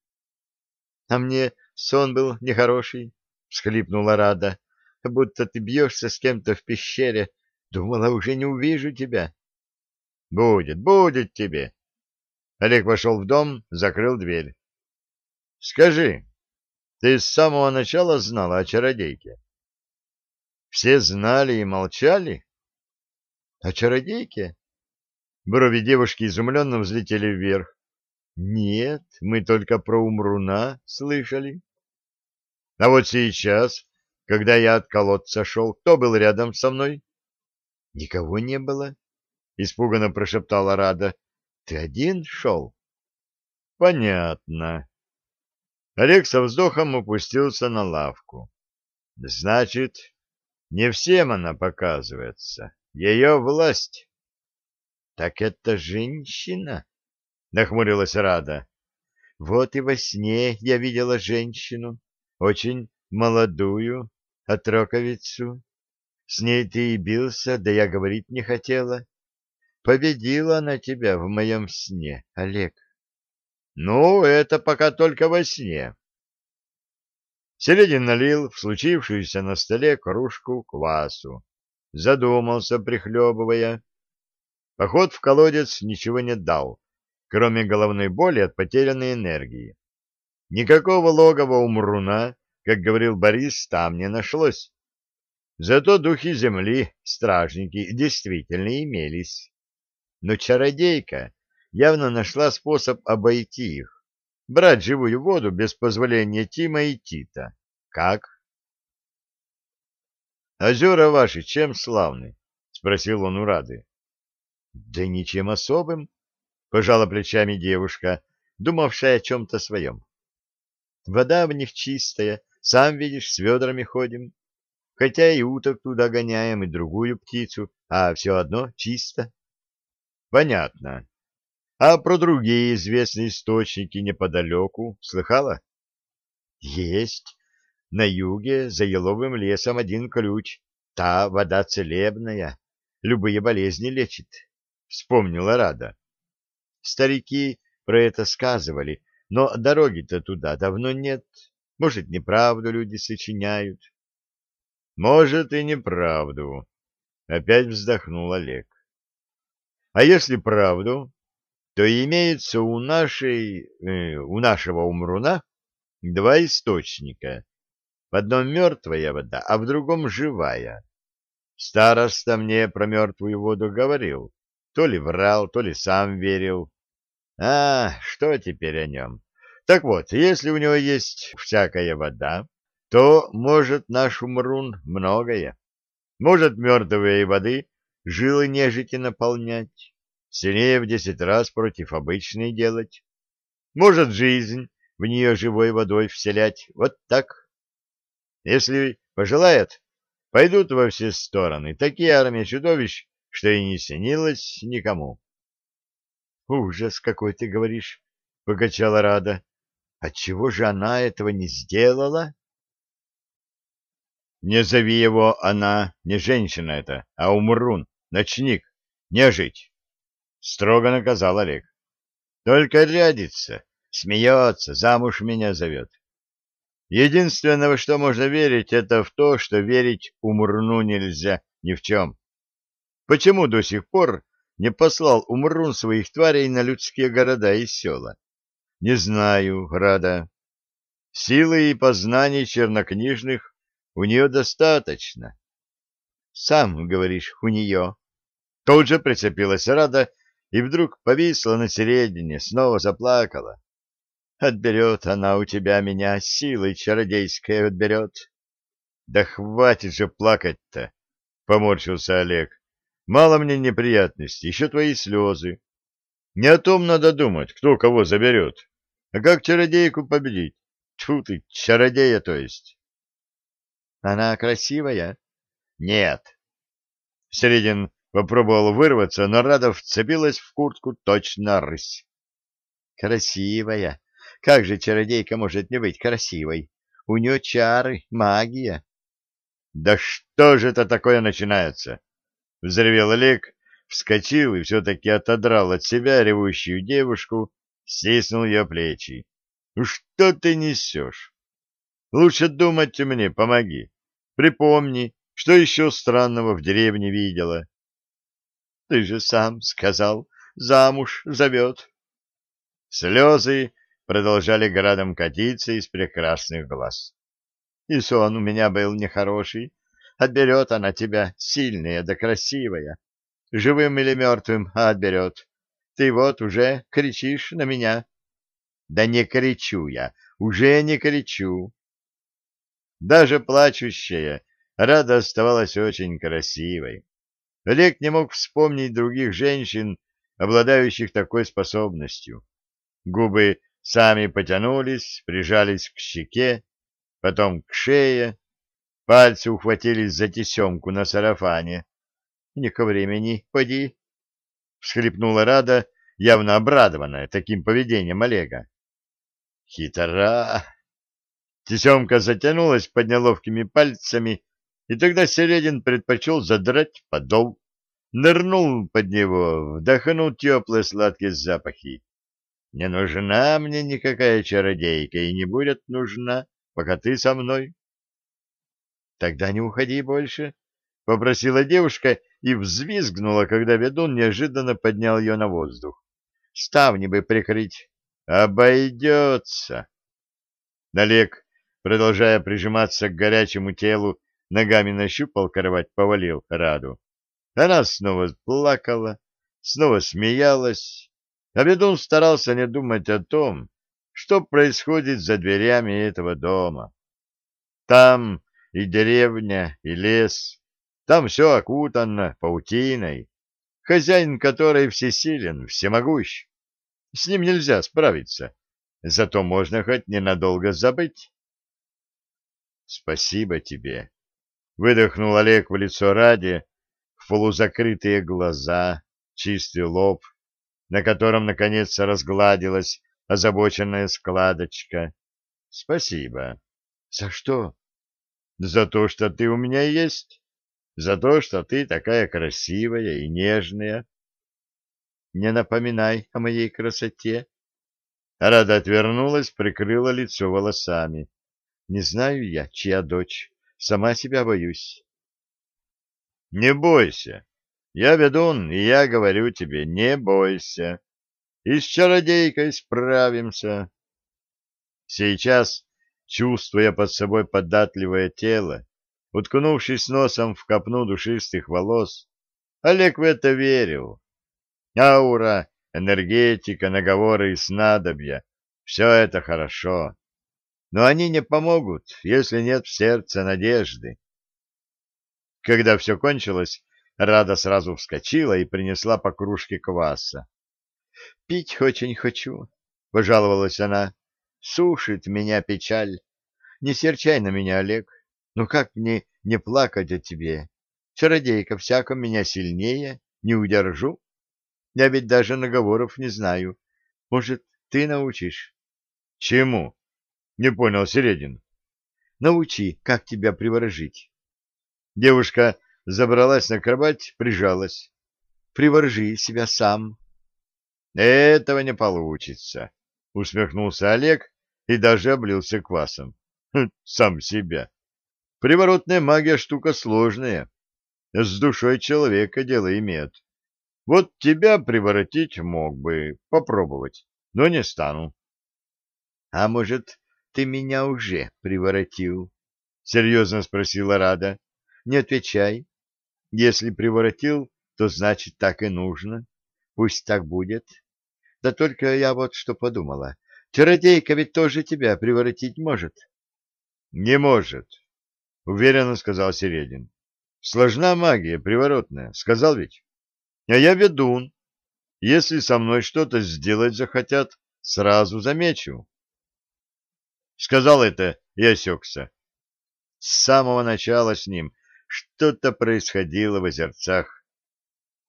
— А мне сон был нехороший, — всхлипнула Рада, — будто ты бьешься с кем-то в пещере. Думала, уже не увижу тебя. — Будет, будет тебе. Олег вошел в дом, закрыл дверь. — Скажи, ты с самого начала знала о чародейке? Все знали и молчали? О чародейке? Брови девушки изумленно взлетели вверх. Нет, мы только про Умруна слышали. А вот сейчас, когда я от колодца шел, кто был рядом со мной? Никого не было, испуганно прошептала Рада. Ты один шел? Понятно. Олег со вздохом опустился на лавку. Значит, не всем она показывается. Ее власть. Так это женщина? Нахмурилась Рада. Вот и во сне я видела женщину, очень молодую, отроковицу. С ней ты и бился, да я говорить не хотела. Победила она тебя в моем сне, Олег. Ну, это пока только во сне. Середин налил в случившуюся на столе кружку квасу. Задумался, прихлебывая. Поход в колодец ничего не дал, кроме головной боли от потерянной энергии. Никакого логова у Мруна, как говорил Борис, там не нашлось. Зато духи земли, стражники, действительно имелись. Но чародейка явно нашла способ обойти их, брать живую воду без позволения Тима и Тита. Как? — Озера ваши чем славны? — спросил он у Рады. — Да ничем особым, — пожала плечами девушка, думавшая о чем-то своем. — Вода в них чистая, сам видишь, с ведрами ходим. Хотя и уток туда гоняем, и другую птицу, а все одно чисто. — Понятно. А про другие известные источники неподалеку слыхала? Есть. На юге, за еловым лесом, один ключ. Та вода целебная, любые болезни лечит, — вспомнила Рада. Старики про это сказывали, но дороги-то туда давно нет. Может, неправду люди сочиняют. Может, и неправду. Опять вздохнул Олег. А если правду, то имеется у нашей, э, у нашего умруна два источника. В одном мертвая вода, а в другом живая. Староста мне про мертвую воду говорил. То ли врал, то ли сам верил. А, что теперь о нем? Так вот, если у него есть всякая вода, то может наш умрун многое. Может мертвые воды жилы нежити наполнять, сильнее в десять раз против обычной делать. Может жизнь в нее живой водой вселять. Вот так. Если пожелает, пойдут во все стороны такие армии чудовищ, что и не снилось никому. — Ужас какой ты говоришь, — покачала Рада. — Отчего же она этого не сделала? — Не зови его она, не женщина это, а умрун, ночник, не жить, — строго наказал Олег. — Только рядится, смеется, замуж меня зовет. Единственное, что можно верить, это в то, что верить Умруну нельзя ни в чем. Почему до сих пор не послал Умрун своих тварей на людские города и села? Не знаю, Рада. Силы и познаний чернокнижных у нее достаточно. Сам, говоришь, у нее. Тут же прицепилась Рада и вдруг повисла на середине, снова заплакала. Отберет она у тебя меня, силой чародейской отберет. — Да хватит же плакать-то, — поморщился Олег. — Мало мне неприятностей, еще твои слезы. Не о том надо думать, кто кого заберет, а как чародейку победить. Тьфу ты, чародея, то есть. — Она красивая? — Нет. Середин попробовал вырваться, но Радов вцепилась в куртку точно рысь. — Красивая, как же чародейка может не быть красивой? У нее чары, магия. — Да что же это такое начинается? — взревел Олег, вскочил и все-таки отодрал от себя ревущую девушку, стиснул ее плечи. — Ну что ты несешь? Лучше думать мне, помоги. Припомни, что еще странного в деревне видела. — Ты же сам сказал, замуж зовет. Слезы продолжали градом катиться из прекрасных глаз. И сон у меня был нехороший. Отберет она тебя, сильная да красивая. Живым или мертвым, а отберет. Ты вот уже кричишь на меня. Да не кричу я, уже не кричу. Даже плачущая Рада оставалась очень красивой. Олег не мог вспомнить других женщин, обладающих такой способностью. Губы сами потянулись, прижались к щеке, потом к шее, пальцы ухватились за тесемку на сарафане. — Не ко времени, поди, — всхлипнула Рада, явно обрадованная таким поведением Олега. — Хитра! Тесемка затянулась под неловкими пальцами, и тогда Середин предпочел задрать подол, нырнул под него, вдохнул теплые сладкие запахи. Не нужна мне никакая чародейка и не будет нужна, пока ты со мной. — Тогда не уходи больше, — попросила девушка и взвизгнула, когда ведун неожиданно поднял ее на воздух. — Ставни бы прикрыть. — Обойдется. Налег, продолжая прижиматься к горячему телу, ногами нащупал кровать, повалил Раду. Она снова плакала, снова смеялась, а ведун старался не думать о том, что происходит за дверями этого дома. Там и деревня, и лес, там все окутано паутиной, хозяин которой всесилен, всемогущ. С ним нельзя справиться, зато можно хоть ненадолго забыть. — Спасибо тебе, — выдохнул Олег в лицо Ради, в полузакрытые глаза, чистый лоб, на котором, наконец, разгладилась озабоченная складочка. — Спасибо. — За что? — За то, что ты у меня есть. За то, что ты такая красивая и нежная. — Не напоминай о моей красоте. Рада отвернулась, прикрыла лицо волосами. — Не знаю я, чья дочь. Сама себя боюсь. — Не бойся. Я ведун, и я говорю тебе, не бойся. И с чародейкой справимся. Сейчас, чувствуя под собой податливое тело, уткнувшись носом в копну душистых волос, Олег в это верил. Аура, энергетика, наговоры и снадобья — все это хорошо. Но они не помогут, если нет в сердце надежды. Когда все кончилось, Рада сразу вскочила и принесла по кружке кваса. — Пить очень хочу, — пожаловалась она. — Сушит меня печаль. Не серчай на меня, Олег. Ну как мне не плакать о тебе? Чародейка всяко меня сильнее, не удержу. Я ведь даже наговоров не знаю. Может, ты научишь? — Чему? — не понял Середин. — Научи, как тебя приворожить. Девушка забралась на кровать, прижалась. Приворжи себя сам. Этого не получится, усмехнулся Олег и даже облился квасом. Хм, сам себя. Приворотная магия штука сложная. С душой человека дело имеет. Вот тебя приворотить мог бы, попробовать, но не стану. — А может, ты меня уже приворотил? — серьезно спросила Рада. — Не отвечай. Если приворотил, то значит так и нужно. Пусть так будет. Да только я вот что подумала. Чародейка ведь тоже тебя приворотить может. — Не может, — уверенно сказал Середин. — Сложна магия приворотная, сказал ведь. А я ведун. Если со мной что-то сделать захотят, сразу замечу. Сказал это и осекся. С самого начала с ним что-то происходило в озерцах.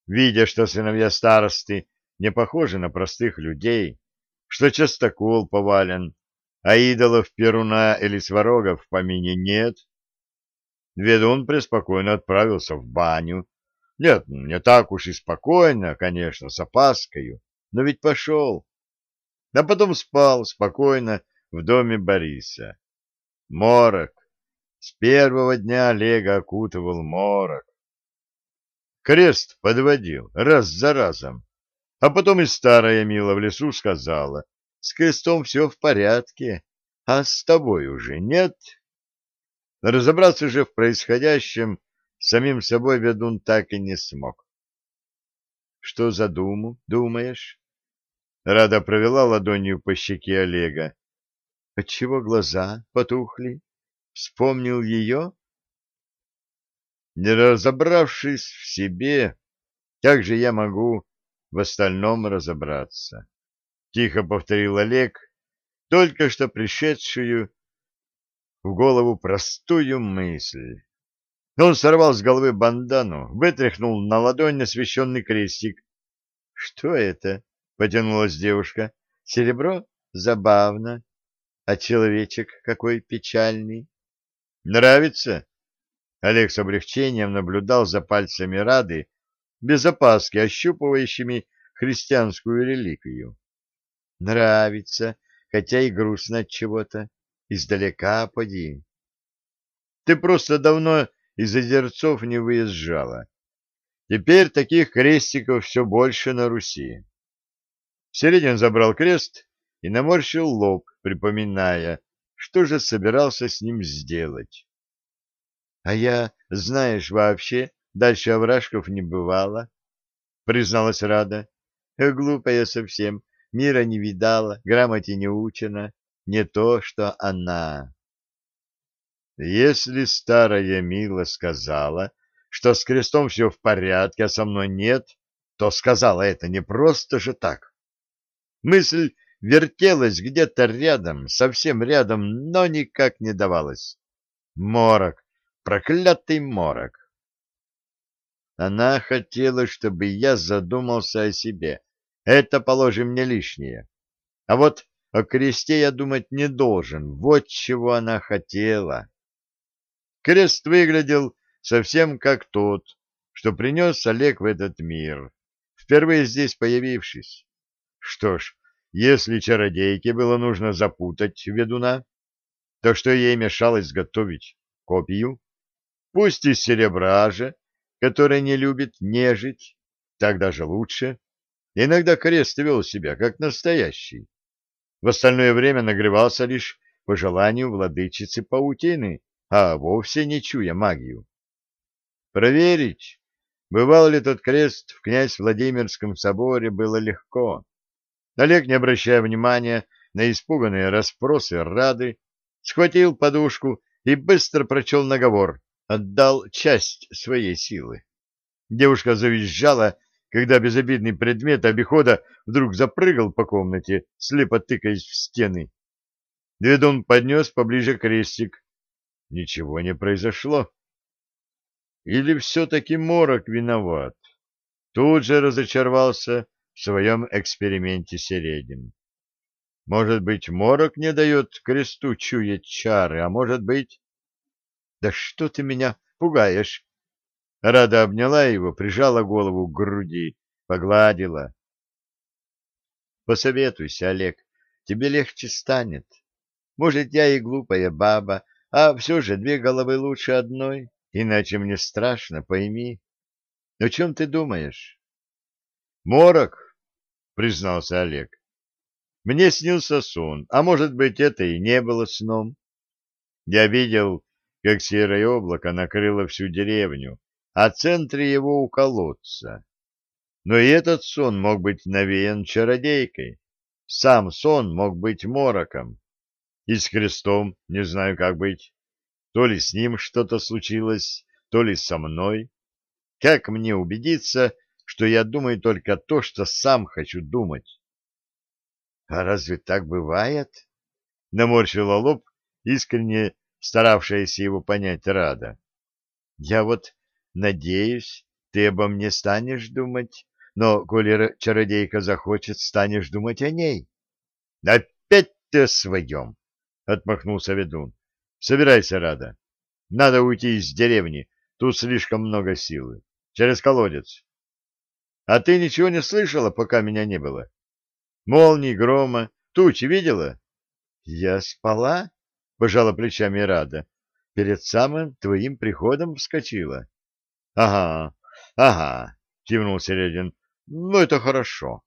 Видя, что сыновья старосты не похожи на простых людей, что частокол повален, а идолов Перуна или Сварога в помине нет, ведун преспокойно отправился в баню. Нет, не так уж и спокойно, конечно, с опаскою, но ведь пошел. А потом спал спокойно в доме Бориса. Морок, с первого дня Олега окутывал морок. Крест подводил раз за разом. А потом и старая Мила в лесу сказала, с крестом все в порядке, а с тобой уже нет. Разобраться же в происходящем самим собой ведун так и не смог. — Что за думу, думаешь? Рада провела ладонью по щеке Олега. — Отчего глаза потухли? Вспомнил ее? Не разобравшись в себе, как же я могу в остальном разобраться? Тихо повторил Олег, только что пришедшую в голову простую мысль. Он сорвал с головы бандану, вытряхнул на ладонь освещенный крестик. — Что это? — потянулась девушка. — Серебро? Забавно. А человечек какой печальный. Нравится? Олег с облегчением наблюдал за пальцами Рады, без опаски ощупывающими христианскую реликвию. Нравится, хотя и грустно от чего-то. Издалека поди. Ты просто давно из озерцов не выезжала. Теперь таких крестиков все больше на Руси. Середин забрал крест и наморщил лоб, припоминая, что же собирался с ним сделать? — А я, знаешь, вообще дальше овражков не бывало, — призналась Рада. — Глупая совсем, мира не видала, грамоте не учена, не то, что она. Если старая Мила сказала, что с крестом все в порядке, а со мной нет, то сказала это не просто же так. Мысль вертелась где-то рядом, совсем рядом, но никак не давалась. Морок, проклятый морок. Она хотела, чтобы я задумался о себе, Это, положим, не лишнее. А вот о кресте я думать не должен. Вот чего она хотела. Крест выглядел совсем как тот, что принес Олег в этот мир, впервые здесь появившись. Что ж, если чародейке было нужно запутать ведуна, то что ей мешало изготовить копию? Пусть из серебра же, которое не любит нежить, так даже лучше. Иногда крест вел себя как настоящий. В остальное время нагревался лишь по желанию владычицы паутины, а вовсе не чуя магию. Проверить, бывал ли тот крест в князь Владимирском соборе, было легко. Олег, не обращая внимания на испуганные расспросы Рады, схватил подушку и быстро прочел наговор, отдал часть своей силы. Девушка завизжала, когда безобидный предмет обихода вдруг запрыгал по комнате, слепо тыкаясь в стены. Ведун поднес поближе крестик. Ничего не произошло. Или все-таки Морок виноват? Тут же разочаровался в своем эксперименте Середин. Может быть, морок не дает кресту чуять чары, а может быть... Да что ты меня пугаешь? Рада обняла его, прижала голову к груди, погладила. Посоветуйся, Олег, тебе легче станет. Может, я и глупая баба, а все же две головы лучше одной, иначе мне страшно, пойми. О чем ты думаешь? Морок, признался Олег. Мне снился сон, а может быть, это и не было сном. Я видел, как серое облако накрыло всю деревню, в центре его у колодца. Но и этот сон мог быть навеян чародейкой. Сам сон мог быть мороком. И с крестом не знаю, как быть. То ли с ним что-то случилось, то ли со мной. Как мне убедиться, что я думаю только то, что сам хочу думать. — А разве так бывает? — наморщила лоб, искренне старавшаяся его понять Рада. — Я вот надеюсь, ты обо мне станешь думать, но, коли чародейка захочет, станешь думать о ней. — Опять ты о своем! — отмахнулся ведун. — Собирайся, Рада. Надо уйти из деревни, тут слишком много силы. Через колодец. А ты ничего не слышала, пока меня не было? Молнии, грома, тучи видела? Я спала, пожала плечами Рада. Перед самым твоим приходом вскочила. Ага, ага, кивнул Середин. Ну, это хорошо.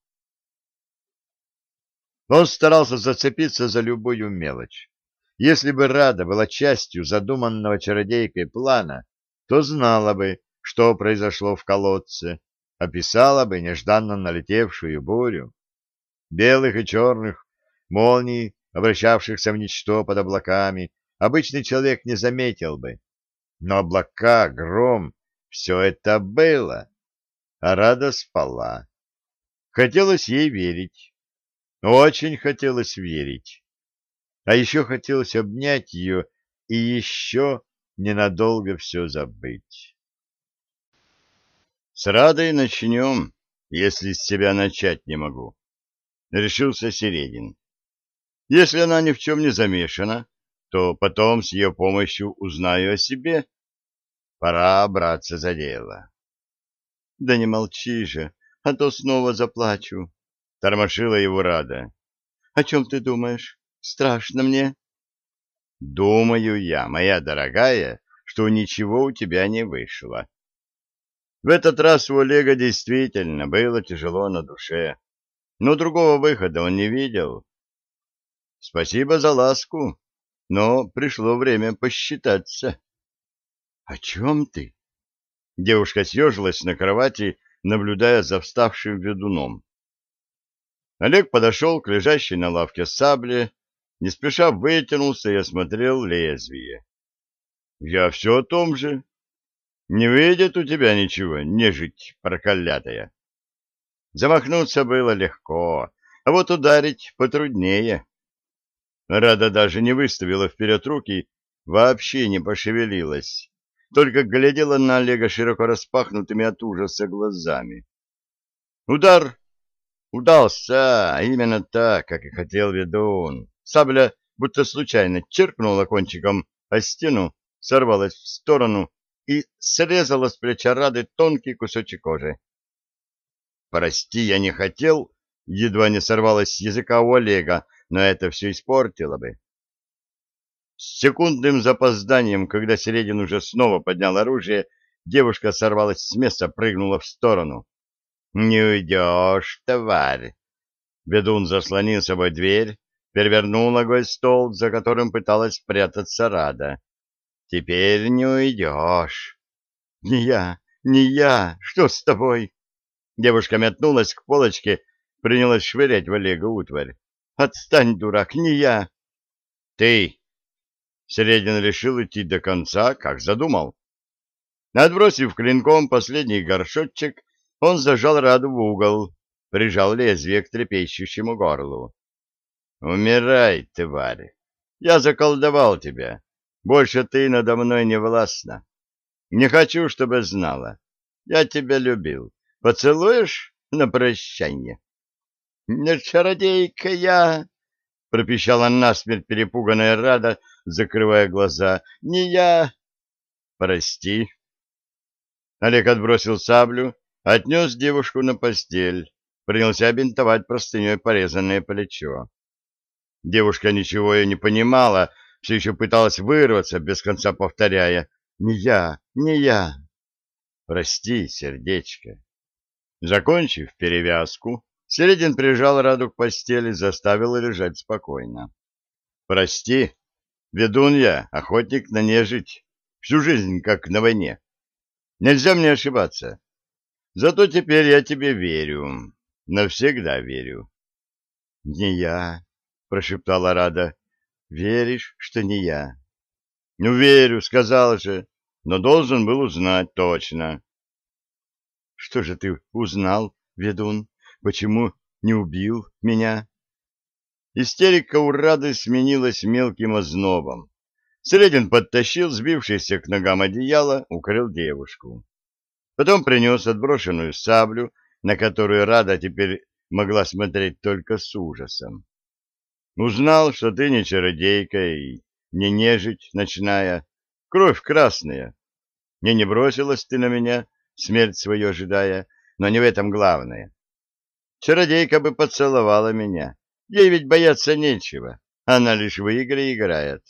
Он старался зацепиться за любую мелочь. Если бы Рада была частью задуманного чародейкой плана, то знала бы, что произошло в колодце, описала бы нежданно налетевшую бурю. Белых и черных, молний, обращавшихся в ничто под облаками, обычный человек не заметил бы. Но облака, гром, все это было. А Рада спала. Хотелось ей верить. Очень хотелось верить. А еще хотелось обнять ее и еще ненадолго все забыть. С Радой начнем, если с себя начать не могу. Решился Середин. Если она ни в чем не замешана, то потом с ее помощью узнаю о себе. Пора браться за дело. — Да не молчи же, а то снова заплачу, — тормошила его Рада. — О чем ты думаешь? Страшно мне. — Думаю я, моя дорогая, что ничего у тебя не вышло. В этот раз у Олега действительно было тяжело на душе, но другого выхода он не видел. Спасибо за ласку, но пришло время посчитаться. — О чем ты? Девушка съежилась на кровати, наблюдая за вставшим ведуном. Олег подошел к лежащей на лавке сабле, не спеша вытянулся и осмотрел лезвие. — Я все о том же, не выйдет у тебя ничего, нежить проколятая. Замахнуться было легко, а вот ударить потруднее. Рада даже не выставила вперед руки, вообще не пошевелилась, только глядела на Олега широко распахнутыми от ужаса глазами. Удар! Удался, именно так, как и хотел ведун. Сабля будто случайно черкнула кончиком о стену, сорвалась в сторону и срезала с плеча Рады тонкий кусочек кожи. «Прости, я не хотел», едва не сорвалась с языка у Олега, но это все испортило бы. С секундным запозданием, когда Середин уже снова поднял оружие, девушка сорвалась с места, прыгнула в сторону. «Не уйдешь, тварь!» Ведун заслонил собой дверь, перевернул ногой стол, за которым пыталась спрятаться Рада. «Теперь не уйдешь!» «Не я, не я! Что с тобой?» Девушка метнулась к полочке, принялась швырять в Олега утварь. «Отстань, дурак, не я!» «Ты!» Середин решил идти до конца, как задумал. Отбросив клинком последний горшочек, он зажал Раду в угол, прижал лезвие к трепещущему горлу. «Умирай, тварь! Я заколдовал тебя. Больше ты надо мной не властна. Не хочу, чтобы знала. Я тебя любил. Поцелуешь на прощание?» «Не чародейка я!» — пропищала насмерть перепуганная Рада, закрывая глаза. «Не я!» «Прости!» Олег отбросил саблю, отнес девушку на постель, принялся бинтовать простыней порезанное плечо. Девушка ничего и не понимала, все еще пыталась вырваться, без конца повторяя «Не я, не я». «Прости, сердечко». Закончив перевязку, Середин прижал Раду к постели, заставил лежать спокойно. «Прости, ведун я, охотник на нежить, всю жизнь как на войне. Нельзя мне ошибаться. Зато теперь я тебе верю, навсегда верю». «Не я», — прошептала Рада. «Веришь, что не я?» «Ну, верю, сказал же, но должен был узнать точно». «Что же ты узнал, ведун? Почему не убил меня?» Истерика у Рады сменилась мелким ознобом. Средин подтащил сбившийся к ногам одеяло, укрыл девушку. Потом принес отброшенную саблю, на которую Рада теперь могла смотреть только с ужасом. Узнал, что ты не чародейка и не нежить ночная, кровь красная. Не не бросилась ты на меня, смерть свою ожидая, но не в этом главное. Чародейка бы поцеловала меня. Ей ведь бояться нечего. Она лишь в игры играет.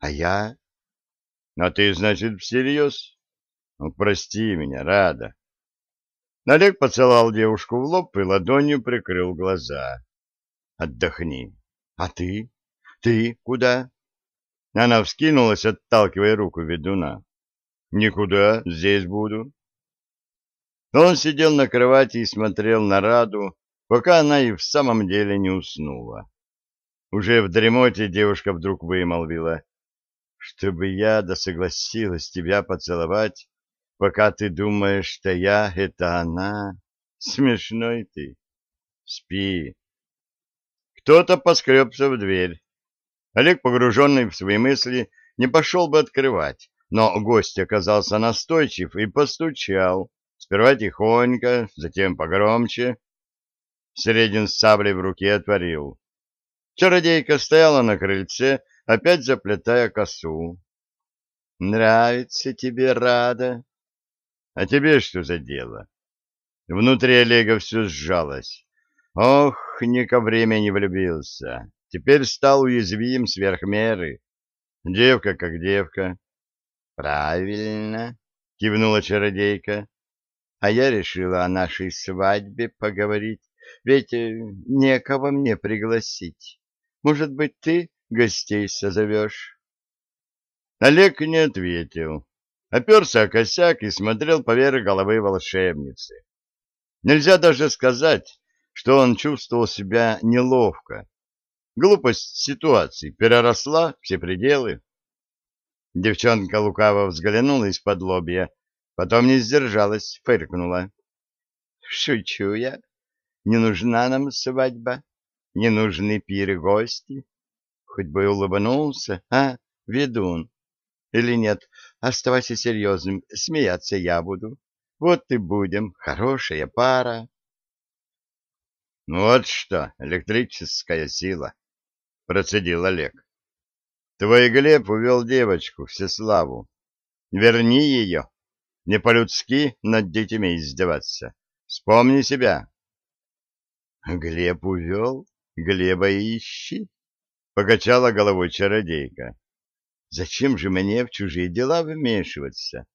А я? А ты, значит, всерьез? Ну, прости меня, Рада. Олег поцеловал девушку в лоб и ладонью прикрыл глаза. Отдохни. А ты? Ты куда? Она вскинулась, отталкивая руку ведуна. Никуда, здесь буду. Он сидел на кровати и смотрел на Раду, пока она и в самом деле не уснула. Уже в дремоте девушка вдруг вымолвила, «Чтобы я да согласилась тебя поцеловать, пока ты думаешь, что я — это она. Смешной ты. Спи, кто-то поскребся в дверь. Олег, погруженный в свои мысли, не пошел бы открывать, но гость оказался настойчив и постучал, сперва тихонько, затем погромче. Средин с саблей в руке отворил. Чародейка стояла на крыльце, опять заплетая косу. — Нравится тебе, Рада? — А тебе что за дело? Внутри Олега все сжалось. Ох, не ко времени влюбился. Теперь стал уязвим сверх меры. Девка как девка. Правильно, кивнула чародейка. А я решила о нашей свадьбе поговорить, ведь э, некого мне пригласить. Может быть, ты гостей созовешь? Олег не ответил. Оперся о косяк и смотрел поверх головы волшебницы. Нельзя даже сказать, что он чувствовал себя неловко. Глупость ситуации переросла все пределы. Девчонка лукаво взглянула из-под лобья, потом не сдержалась, фыркнула. — Шучу я. Не нужна нам свадьба, не нужны пиры гости. Хоть бы улыбнулся, а, ведун? Или нет, оставайся серьезным, смеяться я буду. Вот и будем, хорошая пара. Ну вот что, электрическая сила, процедил Олег. Твой Глеб увел девочку, Всеславу. Верни ее. Не по-людски над детьми издеваться. Вспомни себя. Глеб увел, Глеба ищи, покачала головой чародейка. Зачем же мне в чужие дела вмешиваться?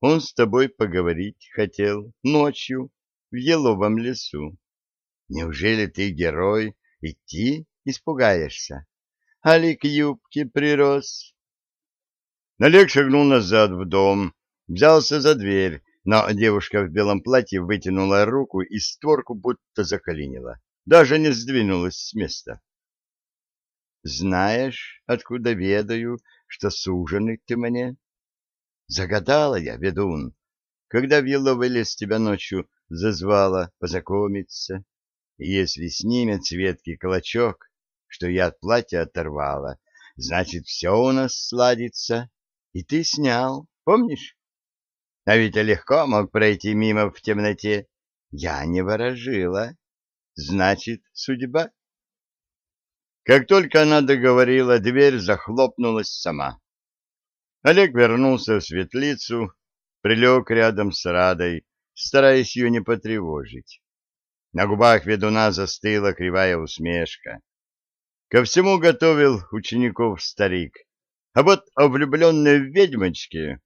Он с тобой поговорить хотел ночью в еловом лесу. Неужели ты, герой, идти испугаешься? Али к юбке прирос? Налег шагнул назад в дом, взялся за дверь, но девушка в белом платье вытянула руку и створку будто закалинила. Даже не сдвинулась с места. «Знаешь, откуда ведаю, что суженый ты мне?» «Загадала я, ведун, когда в еловый лес тебя ночью зазвала познакомиться. Если снимет Светки клочок, что я от платья оторвала, значит, все у нас сладится. И ты снял, помнишь? А ведь легко мог пройти мимо в темноте. Я не ворожила. Значит, судьба. Как только она договорила, дверь захлопнулась сама. Олег вернулся в светлицу, прилег рядом с Радой, стараясь ее не потревожить. На губах ведуна застыла кривая усмешка. Ко всему готовил учеников старик, а вот о влюбленной ведьмочке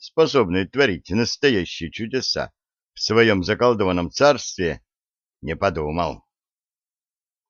способный творить настоящие чудеса в своем заколдованном царстве, не подумал.